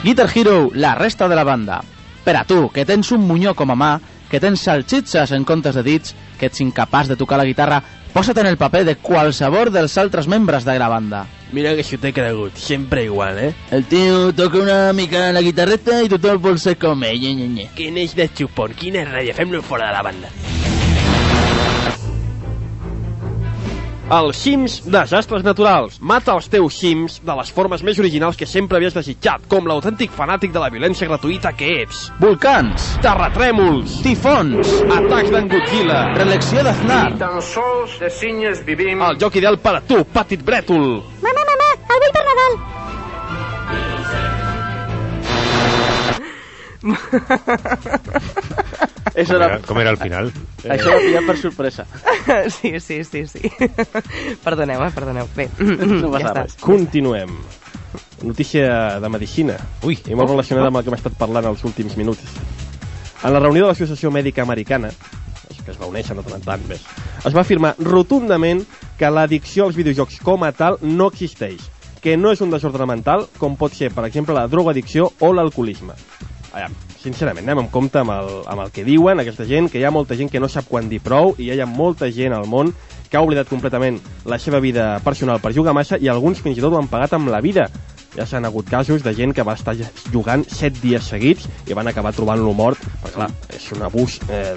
Guitar Hero, la resta de la banda. Per a tu, que tens un munyó com a mà, que tens salsitxes en comptes de dits, que ets incapaç de tocar la guitarra, posa't en el paper de qualsevol dels altres membres de la banda. Mira que s'ho t'he cregut, sempre igual, eh? El tio toca una mica la guitarreta i tothom vol ser com ell. Nye, nye. Quin eix de xupon, quina ràbia, fem-lo fora de la banda. Els Sims Desastres Naturals. Mata els teus Sims de les formes més originals que sempre havies desitjat, com l'autèntic fanàtic de la violència gratuïta que ets. Volcans, Terratrèmols, tifons, atacs d'en Godzilla, reelecció d'Aznar, tan sols de cinyes vivim... el joc ideal per a tu, Petit Brètol. Mamà, mamà, el vull per Nadal. Això Com era, com era al final? això va pillar per sorpresa. Sí, sí, sí, sí. Perdoneu, eh, perdoneu. Bé, No ja està. res. Continuem. Notícia de medicina. Ui, I molt relacionada amb el que hem estat parlant els últims minuts. En la reunió de l'Associació Mèdica Americana, que es reuneixen de tant en tant més, es va afirmar rotundament que l'addicció als videojocs com a tal no existeix, que no és un desordre mental com pot ser, per exemple, la drogadicció o l'alcoholisme. Aviam, sincerament, anem amb compte amb el, amb el que diuen aquesta gent, que hi ha molta gent que no sap quan dir prou i hi ha molta gent al món que ha oblidat completament la seva vida personal per jugar massa i alguns fins i tot ho han pagat amb la vida. Ja s'han hagut casos de gent que va estar jugant 7 dies seguits i van acabar trobant-lo mort, perquè clar, és un abús eh,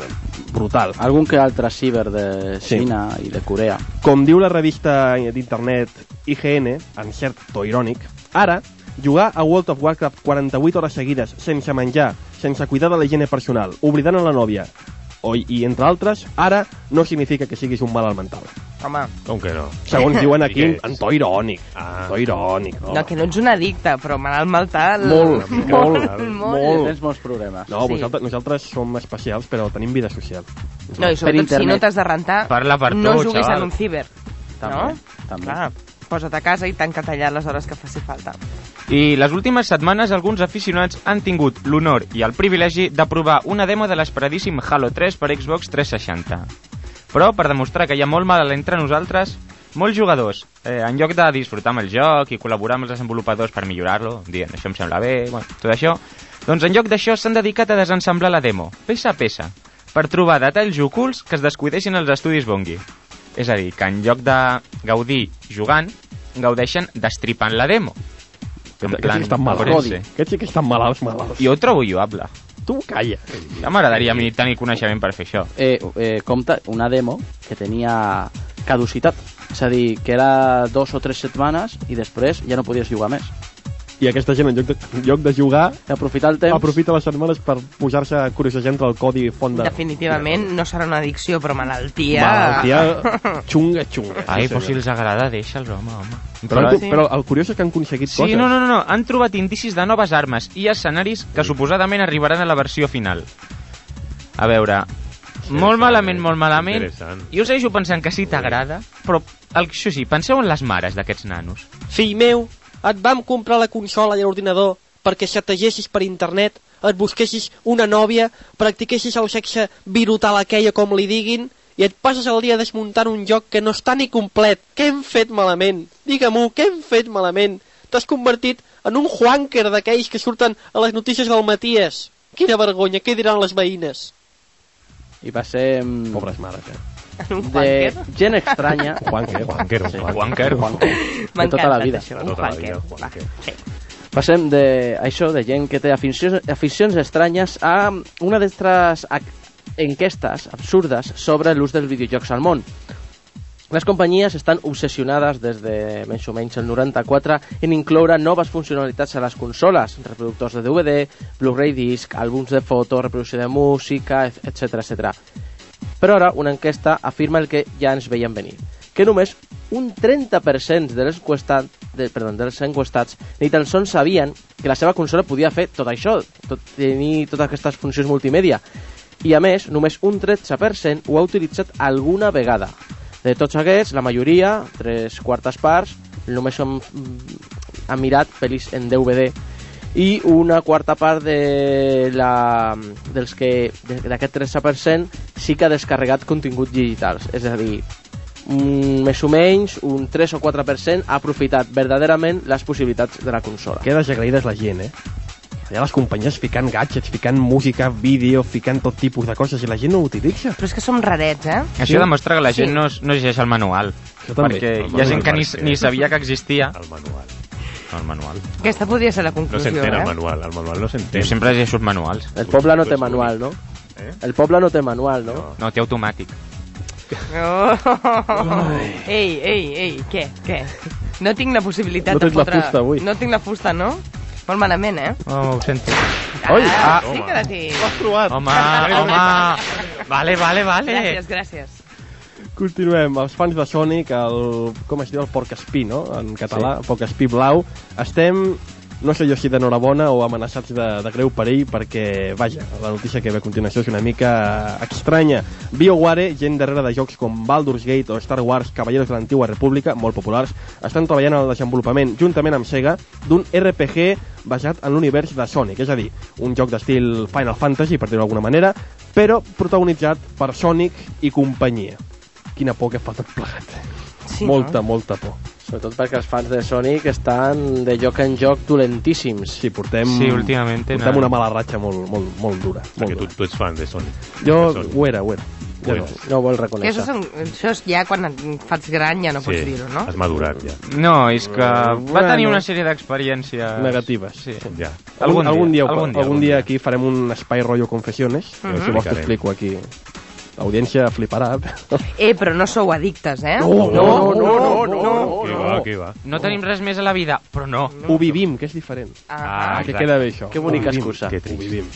brutal. Algun que altre ciber de Sí. Xina i de Corea. Com diu la revista d'internet IGN, en cert to irònic, ara, jugar a World of Warcraft 48 hores seguides sense menjar, sense cuidar de la higiene personal, oblidant a la nòvia, o, i entre altres, ara no significa que siguis un malalt mental. Home, Com que no? Segons diuen aquí, en, to irònic. Ah. To irònic, no? no, que no ets un addicte, però malalt mental... Molt, molt, molt, molt. molt. Tens molts problemes. No, Sí. vosaltres, nosaltres som especials, però tenim vida social. No, i sobretot si no t'has de rentar, Parla per no tu, juguis xaval. en un ciber. També, no? també. Clar, posa't a casa i tanca't allà les hores que faci falta. I les últimes setmanes alguns aficionats han tingut l'honor i el privilegi de provar una demo de l'esperadíssim Halo 3 per Xbox 360. Però, per demostrar que hi ha molt mal entre nosaltres, molts jugadors, eh, en lloc de disfrutar amb el joc i col·laborar amb els desenvolupadors per millorar-lo, dient això em sembla bé, bueno, tot això, doncs en lloc d'això s'han dedicat a desensamblar la demo, peça a peça, per trobar detalls ocults que es descuideixin els estudis Bongi. És a dir, que en lloc de gaudir jugant, gaudeixen destripant la demo. En plan, que estan malalts. forense. Aquests sí que estan malalts, malalts. Jo ho trobo lloable. Tu calla. Ja m'agradaria a mi tenir coneixement per fer això. Eh, eh, compte, una demo que tenia caducitat. És a dir, que era dos o tres setmanes i després ja no podies jugar més. I aquesta gent, en lloc de, en lloc de jugar, aprofitar el temps, aprofita les setmanes per pujar-se a curiossejar entre el codi font de... Definitivament no serà una addicció, però malaltia... Malaltia xunga, xunga. Ai, Sí, però si els agrada, deixa'ls, home, home. Però, sí. però el curiós és que han aconseguit Sí, coses. no, no, no, no, han trobat indicis de noves armes i escenaris que suposadament arribaran a la versió final. A veure, molt malament, molt malament. Jo segueixo pensant que sí t'agrada, però el, això sí, penseu en les mares d'aquests nanos. Fill meu, et vam comprar la consola i l'ordinador perquè xategessis per internet, et busquessis una nòvia, practiquessis el sexe virutal aquella com li diguin, i et passes el dia desmuntant un joc que no està ni complet. Què hem fet malament? Digue-m'ho, què hem fet malament? T'has convertit en un Juanker d'aquells que surten a les notícies del Matías. Quina vergonya, què diran les veïnes? I va ser... mm, Pobres mares, eh? De gent estranya. Juanker, Juanquero, Sí. Juanker. De tota la vida. Això, De tota la vida, Juanquer. Passem de això, de gent que té aficions, aficions estranyes, a una d'estres enquestes absurdes sobre l'ús dels videojocs al món. Les companyies estan obsessionades des de més o menys el 94 en incloure noves funcionalitats a les consoles, reproductors de DVD, Blu-ray disc, àlbums de foto, reproducció de música, etc etc. Però ara una enquesta afirma el que ja ens veiem venir, que només un 30% dels, enquestat, de, perdó, dels enquestats ni tan sols sabien que la seva consola podia fer tot això, tot, tenir totes aquestes funcions multimèdia. I a més, només un 13% ho ha utilitzat alguna vegada. De tots aquests, la majoria, tres quartes parts, només han, han mirat pel·lis en DVD i una quarta part de la, dels que de- d'aquest 13% sí que ha descarregat continguts digitals. És a dir, mm, més o menys un 3 o 4% ha aprofitat verdaderament les possibilitats de la consola. Que desagraïda és la gent, eh? Allà les companyies ficant gadgets, ficant música, vídeo, ficant tot tipus de coses i la gent no ho utilitza. Però és que som rarets, eh? Això demostra que la gent Sí. no, es- no llegeix el manual. Això també. Perquè El hi ha gent que ni, perquè- ni sabia que existia. El manual. No, el manual. Aquesta podria ser la No conclusió, s'entén eh? el manual. El manual no s'entén. Jo sempre llegeixo els manuals. El poble no té manual, no? Eh? El poble no té manual, no? No, té automàtic. Oh. Ei, ei, ei, què, què? No tinc la possibilitat No de tens la fotre... fusta, avui. No tinc la fusta, no? Molt malament, eh? Oh, ho sento. Oi, ah, ah, sí home. que la tinc. Ho has provat. Home, home. Vale, vale, vale. Gràcies, gràcies. Continuem. Els fans de Sonic, el, com es diu, el porc espí, no? En català, sí. porc espí blau. Estem, no sé jo si d'enhorabona o amenaçats de, de greu perill, perquè, vaja, la notícia que ve a continuació és una mica estranya. BioWare, gent darrere de jocs com Baldur's Gate o Star Wars Caballeros de l'Antigua República, molt populars, estan treballant en el desenvolupament, juntament amb Sega, d'un RPG basat en l'univers de Sonic, és a dir, un joc d'estil Final Fantasy, per dir-ho d'alguna manera, però protagonitzat per Sonic i companyia. Quina por que fa tot plegat. Sí, molta, no? molta por. Sobretot perquè els fans de Sonic estan de joc en joc dolentíssims. Sí, portem, Sí, últimament portem una mala ratxa molt, molt, molt dura. Molt Perquè tu, dura. tu ets fan de Sonic. Jo De Sonic. ho era, ho era. Ja Ho no. No vol Que reconèixer. això, són, això és ja quan et fas gran ja no pots dir-ho, no? has madurat ja. No, és que va Bueno. tenir una sèrie d'experiències... Negatives. Sí. ja. Algun, algun, dia, algun dia, algun dia aquí farem un espai rotllo confessiones. Mhm. Si vols t'explico aquí. L'audiència fliparà. Eh, però no sou addictes, eh? No, no, no, no, no. Qui va, qui va. No tenim res més a la vida, però no. Ho vivim, que és diferent. Ah, Ah, que exacte. queda bé això. Que bonica excusa. Que Ho vivim.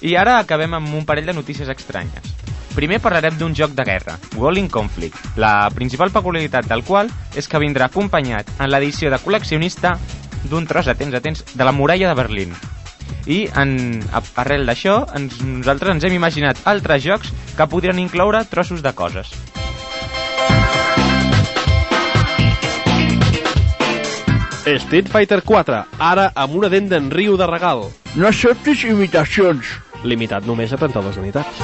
I ara acabem amb un parell de notícies estranyes. Primer parlarem d'un joc de guerra, Walling Conflict, la principal peculiaritat del qual és que vindrà acompanyat en l'edició de col·leccionista d'un tros, atents, atents, de la muralla de Berlín. I en, a- arrel d'això, ens, nosaltres ens hem imaginat altres jocs que podrien incloure trossos de coses. Street Fighter 4, ara amb una dent d'en riu de regal. No acceptis imitacions. Limitat només a 32 unitats.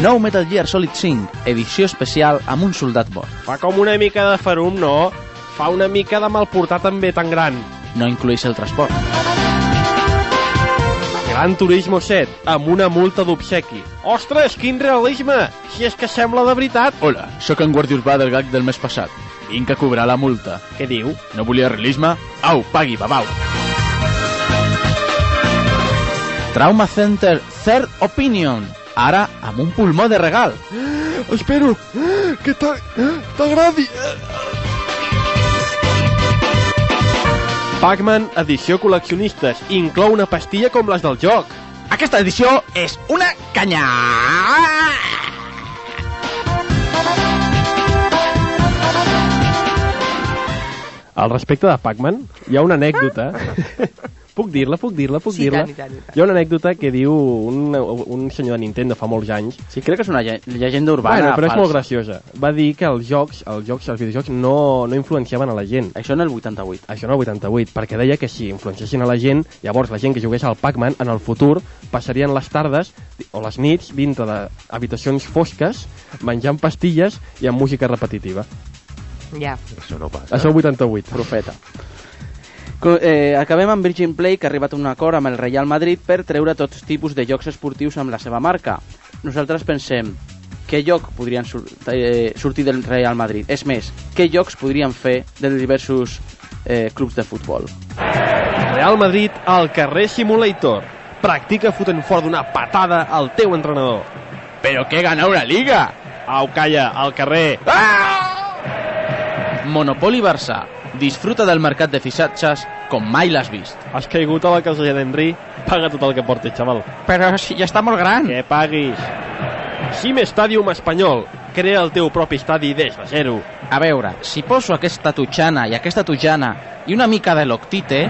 Nou Metal Gear Solid 5, edició especial amb un soldat mort. Fa com una mica de farum, no? Fa una mica de mal portar també tan gran. No inclueix el transport. Gran Turismo 7, amb una multa d'obsequi. Ostres, quin realisme! Si és que sembla de veritat. Hola, sóc en guàrdia urbà del gag del mes passat. Vinc a cobrar la multa. Què diu? No volia realisme? Au, pagui, babau. Trauma Center Third Opinion. Ara amb un pulmó de regal. Espero que t'agradi. Pac-Man edició col·leccionistes. Inclou una pastilla com les del joc. Aquesta edició és una canya. Al respecte de Pac-Man, hi ha una anècdota. puc dir-la, puc dir-la, puc Sí, dir-la? Hi ha una anècdota que diu un, un senyor de Nintendo fa molts anys. Sí, crec que és una lle- llegenda urbana bueno, però és molt graciosa. Va dir que els jocs, els jocs, els videojocs no, no influenciaven a la gent. Això en el 88. Això en el 88, perquè deia que si influenciessin a la gent, llavors la gent que jugués al Pac-Man en el futur passarien les tardes o les nits dintre d'habitacions fosques, menjant pastilles i amb música repetitiva. Ja. Això no passa. Això el 88. Profeta. Eh, acabem amb Virgin Play, que ha arribat a un acord amb el Real Madrid per treure tots tipus de jocs esportius amb la seva marca. Nosaltres pensem, què joc podrien sur eh, sortir del Real Madrid? És més, què jocs podrien fer de diversos eh, clubs de futbol? Real Madrid al carrer Simulator. Practica fotent fort d'una patada al teu entrenador. Però què ganar una liga? Au, calla, al carrer. Monopoli Barça. Disfruta del mercat de fissatges com mai l'has vist. Has caigut a la casella d'Henry? Paga tot el que portis, xaval. Però si ja està molt gran. Que paguis. Sim Stadium Espanyol. Crea el teu propi estadi des de zero. A veure, si poso aquesta tutxana i aquesta tutxana i una mica de loctite...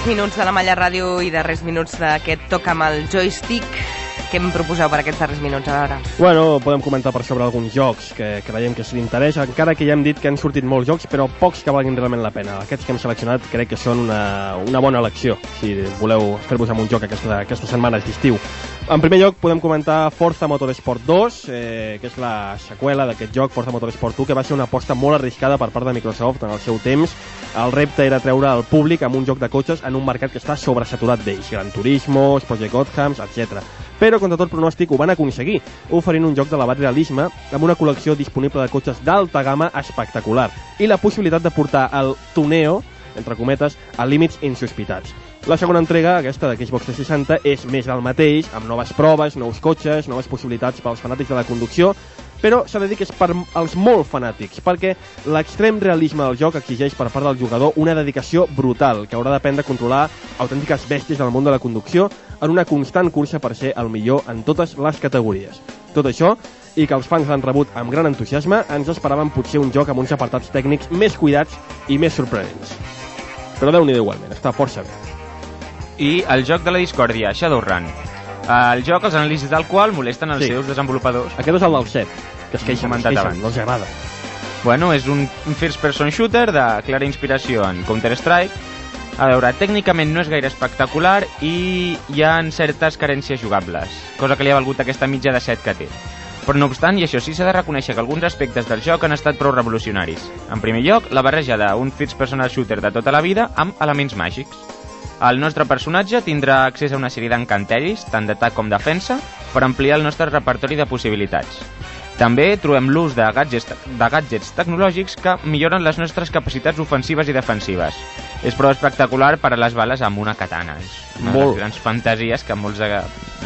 Darrers minuts de la Malla Ràdio i darrers minuts d'aquest toc amb el joystick. Què em proposeu per aquests darrers minuts, a veure? Bueno, podem comentar per sobre alguns jocs que creiem que és d'interès, encara que ja hem dit que han sortit molts jocs, però pocs que valguin realment la pena. Aquests que hem seleccionat crec que són una, una bona elecció, si voleu fer-vos amb un joc aquesta, aquestes setmanes d'estiu. En primer lloc, podem comentar Forza Motorsport 2, eh, que és la seqüela d'aquest joc, Forza Motorsport 1, que va ser una aposta molt arriscada per part de Microsoft en el seu temps. El repte era treure al públic amb un joc de cotxes en un mercat que està sobresaturat d'ells, Gran Turismo, Project Gotham, etc. Però, contra tot pronòstic, ho van aconseguir, oferint un joc d'elevat realisme amb una col·lecció disponible de cotxes d'alta gamma espectacular i la possibilitat de portar el tuneo, entre cometes, a límits insospitats. La segona entrega, aquesta de Xbox 360, és més del mateix, amb noves proves, nous cotxes, noves possibilitats pels fanàtics de la conducció, però s'ha de dir que és per als molt fanàtics, perquè l'extrem realisme del joc exigeix per part del jugador una dedicació brutal, que haurà d'aprendre a controlar autèntiques bèsties del món de la conducció en una constant cursa per ser el millor en totes les categories. Tot això, i que els fans l'han rebut amb gran entusiasme, ens esperaven potser un joc amb uns apartats tècnics més cuidats i més sorprenents. Però déu nhi igualment, està força bé. I el joc de la discòrdia, Shadowrun. El joc, els anàlisis del qual molesten els Sí. seus desenvolupadors. Aquest és el del 7, que es queixen, es queixen, no els agrada. Bueno, és un un first-person shooter de clara inspiració en Counter-Strike. A veure, tècnicament no és gaire espectacular i hi ha certes carències jugables, cosa que li ha valgut aquesta mitja de 7 que té. Però no obstant, i això sí s'ha de reconèixer que alguns aspectes del joc han estat prou revolucionaris. En primer lloc, la barreja d'un first-person shooter de tota la vida amb elements màgics. El nostre personatge tindrà accés a una sèrie d'encanteris, tant d'atac com defensa, per ampliar el nostre repertori de possibilitats. També trobem l'ús de gadgets, de gadgets tecnològics que milloren les nostres capacitats ofensives i defensives. És prou espectacular per a les bales amb una katana. És una de Molt. les grans fantasies que molts de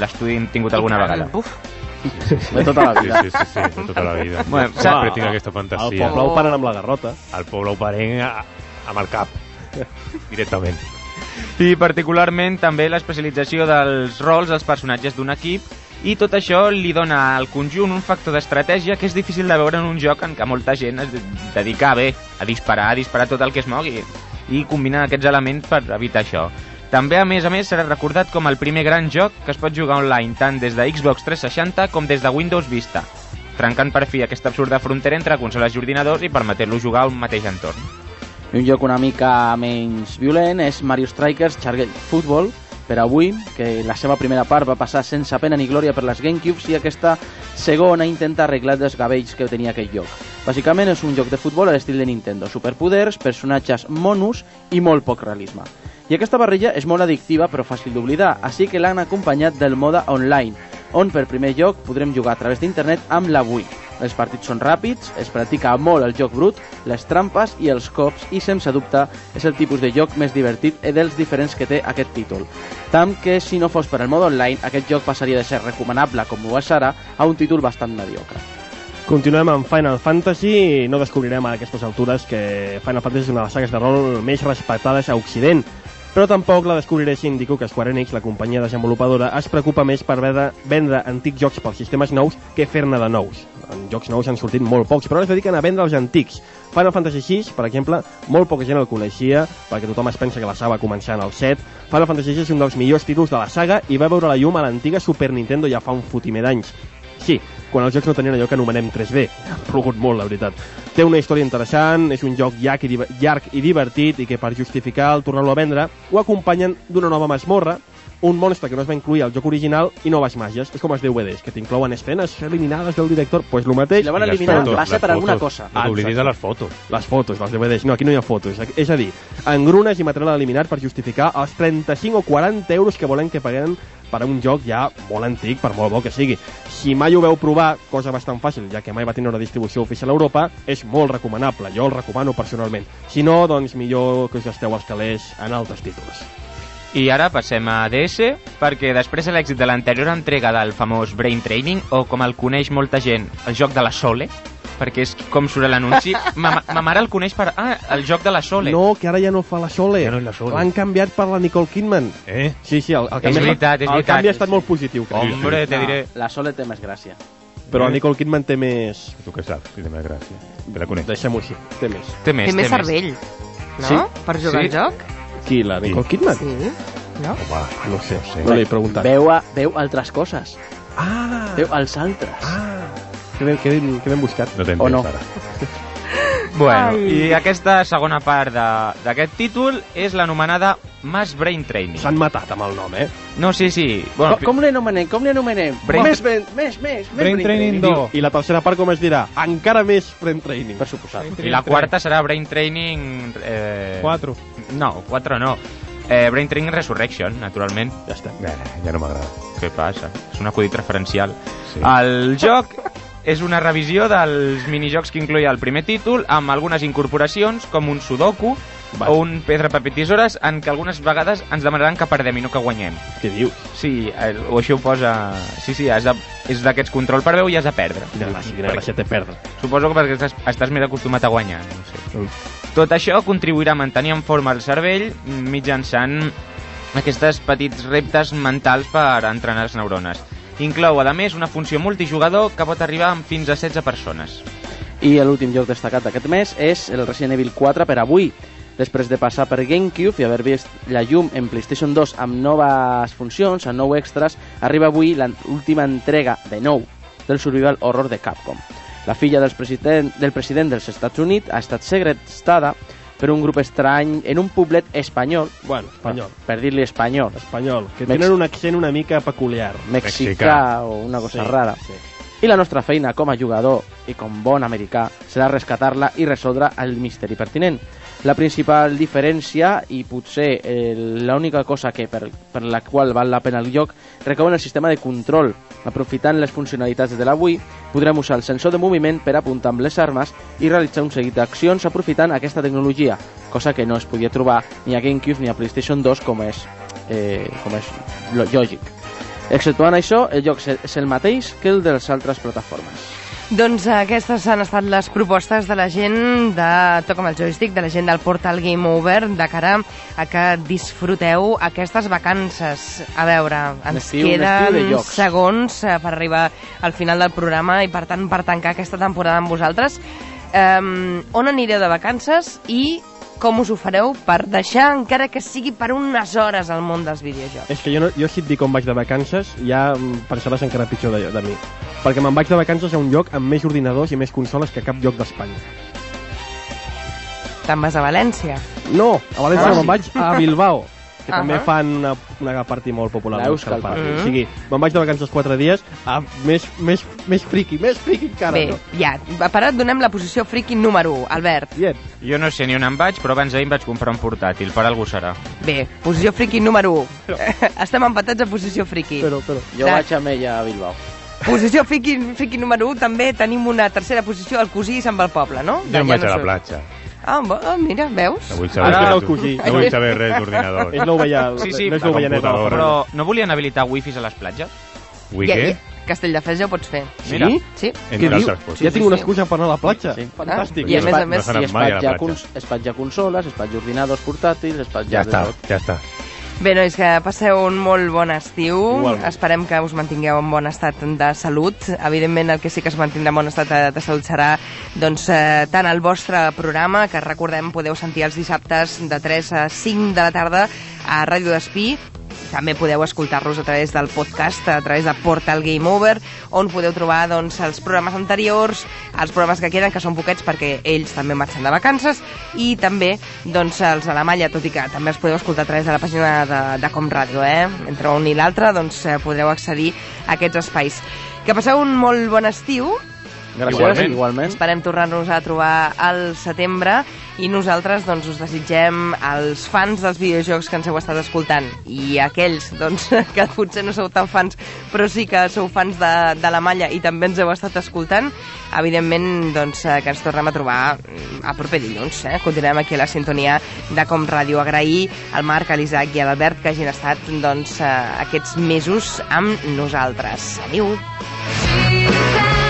l'estudi han tingut alguna vegada. Buf. De tota la vida. Sí, sí, sí, sí, de tota la vida. Bueno, Sempre tinc aquesta Al fantasia. poble ho paren amb la garrota. El poble ho parent a, amb el cap. Directament. I particularment també l'especialització dels rols dels personatges d'un equip i tot això li dona al conjunt un factor d'estratègia que és difícil de veure en un joc en què molta gent es dedica bé a disparar, a disparar tot el que es mogui i combina aquests elements per evitar això. També, a més a més, serà recordat com el primer gran joc que es pot jugar online tant des de Xbox 360 com des de Windows Vista, trencant per fi aquesta absurda frontera entre consoles i ordinadors i permetent-lo jugar a un mateix entorn. I un joc una mica menys violent és Mario Strikers Target Football, per avui, que la seva primera part va passar sense pena ni glòria per les Gamecubes i aquesta segona intenta arreglar els gavells que tenia aquell joc. Bàsicament és un joc de futbol a l'estil de Nintendo, superpoders, personatges monos i molt poc realisme. I aquesta barreja és molt addictiva però fàcil d'oblidar, així que l'han acompanyat del mode online, on per primer lloc podrem jugar a través d'internet amb la Wii. Els partits són ràpids, es practica molt el joc brut, les trampes i els cops i sense dubte és el tipus de joc més divertit dels diferents que té aquest títol. Tant que si no fos per el mode online, aquest joc passaria de ser recomanable com ho és ara a un títol bastant mediocre. Continuem amb Final Fantasy i no descobrirem a aquestes altures que Final Fantasy és una de les sagues de rol més respectades a Occident, però tampoc la descobriré si indico que Square Enix, la companyia desenvolupadora, es preocupa més per vendre, antics jocs pels sistemes nous que fer-ne de nous. En jocs nous han sortit molt pocs, però es dediquen a vendre els antics. Final Fantasy VI, per exemple, molt poca gent el coneixia, perquè tothom es pensa que la saga va començar en el 7. Final Fantasy VI és un dels millors títols de la saga i va veure la llum a l'antiga Super Nintendo ja fa un fotimer d'anys. Sí, quan els jocs no tenien allò que anomenem 3D. Han plogut molt, la veritat. Té una història interessant, és un joc llarg i, llarg i divertit i que per justificar el tornar-lo a vendre ho acompanyen d'una nova masmorra, un monstre que no es va incluir al joc original i noves màgies. És com els DVDs, que t'inclouen escenes eliminades del director. Doncs pues el mateix. Si la van eliminar, fotos. va ser per alguna cosa. No t'oblidis de les fotos. Les fotos dels DVDs. No, aquí no hi ha fotos. És a dir, engrunes i material eliminat per justificar els 35 o 40 euros que volen que paguem per a un joc ja molt antic, per molt bo que sigui. Si mai ho veu provar, cosa bastant fàcil, ja que mai va tenir una distribució oficial a Europa, és molt recomanable. Jo el recomano personalment. Si no, doncs millor que us gasteu els calés en altres títols. I ara passem a DS, perquè després de l'èxit de l'anterior entrega del famós Brain Training, o com el coneix molta gent, el joc de la Sole, perquè és com surt l'anunci, ma, ma mare el coneix per... Ah, el joc de la Sole. No, que ara ja no fa la Sole. Ja no és la Sole. L'han canviat per la Nicole Kidman. Eh? Sí, sí, el, el És canvi, ha estat- veritat, és el veritat. canvi ha estat molt positiu. crec. Hombre, te diré... La Sole té més gràcia. Però la Nicole Kidman té més... Tu què saps? Si té més gràcia. Te la conec. Deixem-ho així, té més. Té més, Té més cervell, no? Sí. Per jugar Sí. al joc? Qui, la Nicole Kidman? Sí. No? Home, no ho sé, sé. no l'he preguntat. Veu, a, veu altres coses. Ah! Veu els altres. Ah! Que ben, que ben, que ben buscat. No t'he O no. ara. Bueno, Ai. i aquesta segona part de- d'aquest títol és l'anomenada Mass Brain Training. S'han matat amb el nom, eh? No, sí, sí. Bueno, com, com l'anomenem? Com l'anomenem? Brain- Més, ben, més, més, més Brain Training I, 2. I la tercera part com es dirà? Encara més Friend Training. Per suposat. I la quarta serà Brain Training... Eh... 4. No, 4 no. Eh, Brain Training Resurrection, naturalment. Ja està. Eh, ja no m'agrada. Què passa? És un acudit referencial. Sí. El joc és una revisió dels minijocs que incloïa el primer títol amb algunes incorporacions com un sudoku Va. o un pedra, paper, tisores en què algunes vegades ens demanaran que perdem i no que guanyem. Què dius? Sí, eh, o això ho posa... Sí, sí, has de... és d'aquests control per veu i has de perdre. Quina gràcia, quina gràcia té perdre. Suposo que perquè estàs, estàs més acostumat a guanyar, no sé. Tot això contribuirà a mantenir en forma el cervell mitjançant aquests petits reptes mentals per entrenar les neurones. Inclou, a més, una funció multijugador que pot arribar amb fins a 16 persones. I l'últim joc destacat d'aquest mes és el Resident Evil 4 per avui. Després de passar per GameCube i haver vist la llum en PlayStation 2 amb noves funcions, amb nou extras, arriba avui l'última entrega, de nou, del survival horror de Capcom. La filla del president, del president dels Estats Units ha estat segrestada per un grup estrany en un poblet espanyol, Bueno, espanyol. per dir-li espanyol, Espanyol, que Mex- tenen un accent una mica peculiar. mexicà, Mexicà. o una cosa Sí, rara. Sí. I la nostra feina com a jugador i com bon americà serà rescatar-la i resoldre el misteri pertinent. La principal diferència i potser eh, l'única cosa que per, per la qual val la pena el joc recau en el sistema de control. Aprofitant les funcionalitats de la Wii, podrem usar el sensor de moviment per apuntar amb les armes i realitzar un seguit d'accions aprofitant aquesta tecnologia, cosa que no es podia trobar ni a GameCube ni a PlayStation 2 com és, eh, com és lògic. Exceptuant això, el joc és el mateix que el de les altres plataformes. Doncs aquestes han estat les propostes de la gent de Toca'm el joystick, de la gent del portal Game Over, de cara a que disfruteu aquestes vacances. A veure, ens estiu- queden segons eh, per arribar al final del programa i, per tant, per tancar aquesta temporada amb vosaltres. Um, on anireu de vacances i com us ho fareu per deixar, encara que sigui per unes hores, el món dels videojocs? És que jo, no, jo si et dic on vaig de vacances, ja pensaràs encara pitjor de, de mi. Perquè me'n vaig de vacances a un lloc amb més ordinadors i més consoles que cap lloc d'Espanya. Te'n vas a València? No, a València Ah, no, sí. me'n vaig a Bilbao, que Ahà. també fan una, una party molt popular. L'Euskal Party. Party. Mhm. O sigui, me'n vaig de vacances quatre dies a més, més, més friki, més friki encara. Bé, No? ja, per et donem la posició friki número 1, Albert. Bien. Jo no sé ni on em vaig, però abans d'ahir em vaig comprar un portàtil, per algú serà. Bé, posició friki número 1. Estem empatats a posició friki. Però, però... Jo Clar. vaig amb ella a Bilbao. Posició friki, friki número 1, també tenim una tercera posició, el cosí se'n va al poble, no? Jo em Ja vaig no a la platja. Ah, bo- ah, mira, veus? No vull Ah, saber, el cosí. no vull saber res d'ordinador. És l'oveia, Sí, sí, no és la computadora. Però no volien habilitar wifis a les platges? Ja, què? ja, Castelldefels ja ho pots fer. Mira. Sí? Sí? Entre Què diu? coses. ja sí, tinc una sí. excusa per anar a la platja. Sí. Fantàstic. I a No més a més, no s'ha I anat es mai a la patja, platja. cons es patja consoles, es patja ordinadors portàtils, es patja... Ja de està, ja està. Bé, nois, que passeu un molt bon estiu. Igualment. Esperem que us mantingueu en bon estat de salut. Evidentment, el que sí que es mantindrà en bon estat de, de salut serà doncs, eh, tant el vostre programa, que recordem podeu sentir els dissabtes de 3 a 5 de la tarda a Ràdio Despí, també podeu escoltar-los a través del podcast, a través de Portal Game Over, on podeu trobar doncs, els programes anteriors, els programes que queden, que són poquets perquè ells també marxen de vacances, i també doncs, els de la malla, tot i que també els podeu escoltar a través de la pàgina de, de Com Ràdio. Eh? Entre un i l'altre doncs, eh, podreu accedir a aquests espais. Que passeu un molt bon estiu, Gràcies, Igualment. igualment. Esperem tornar-nos a trobar al setembre i nosaltres doncs, us desitgem als fans dels videojocs que ens heu estat escoltant i aquells doncs, que potser no sou tan fans però sí que sou fans de, de la malla i també ens heu estat escoltant evidentment doncs, eh, que ens tornem a trobar mm, a proper dilluns eh? continuem aquí a la sintonia de Com Ràdio agrair al Marc, a l'Isaac i a l'Albert que hagin estat doncs, eh, aquests mesos amb nosaltres She said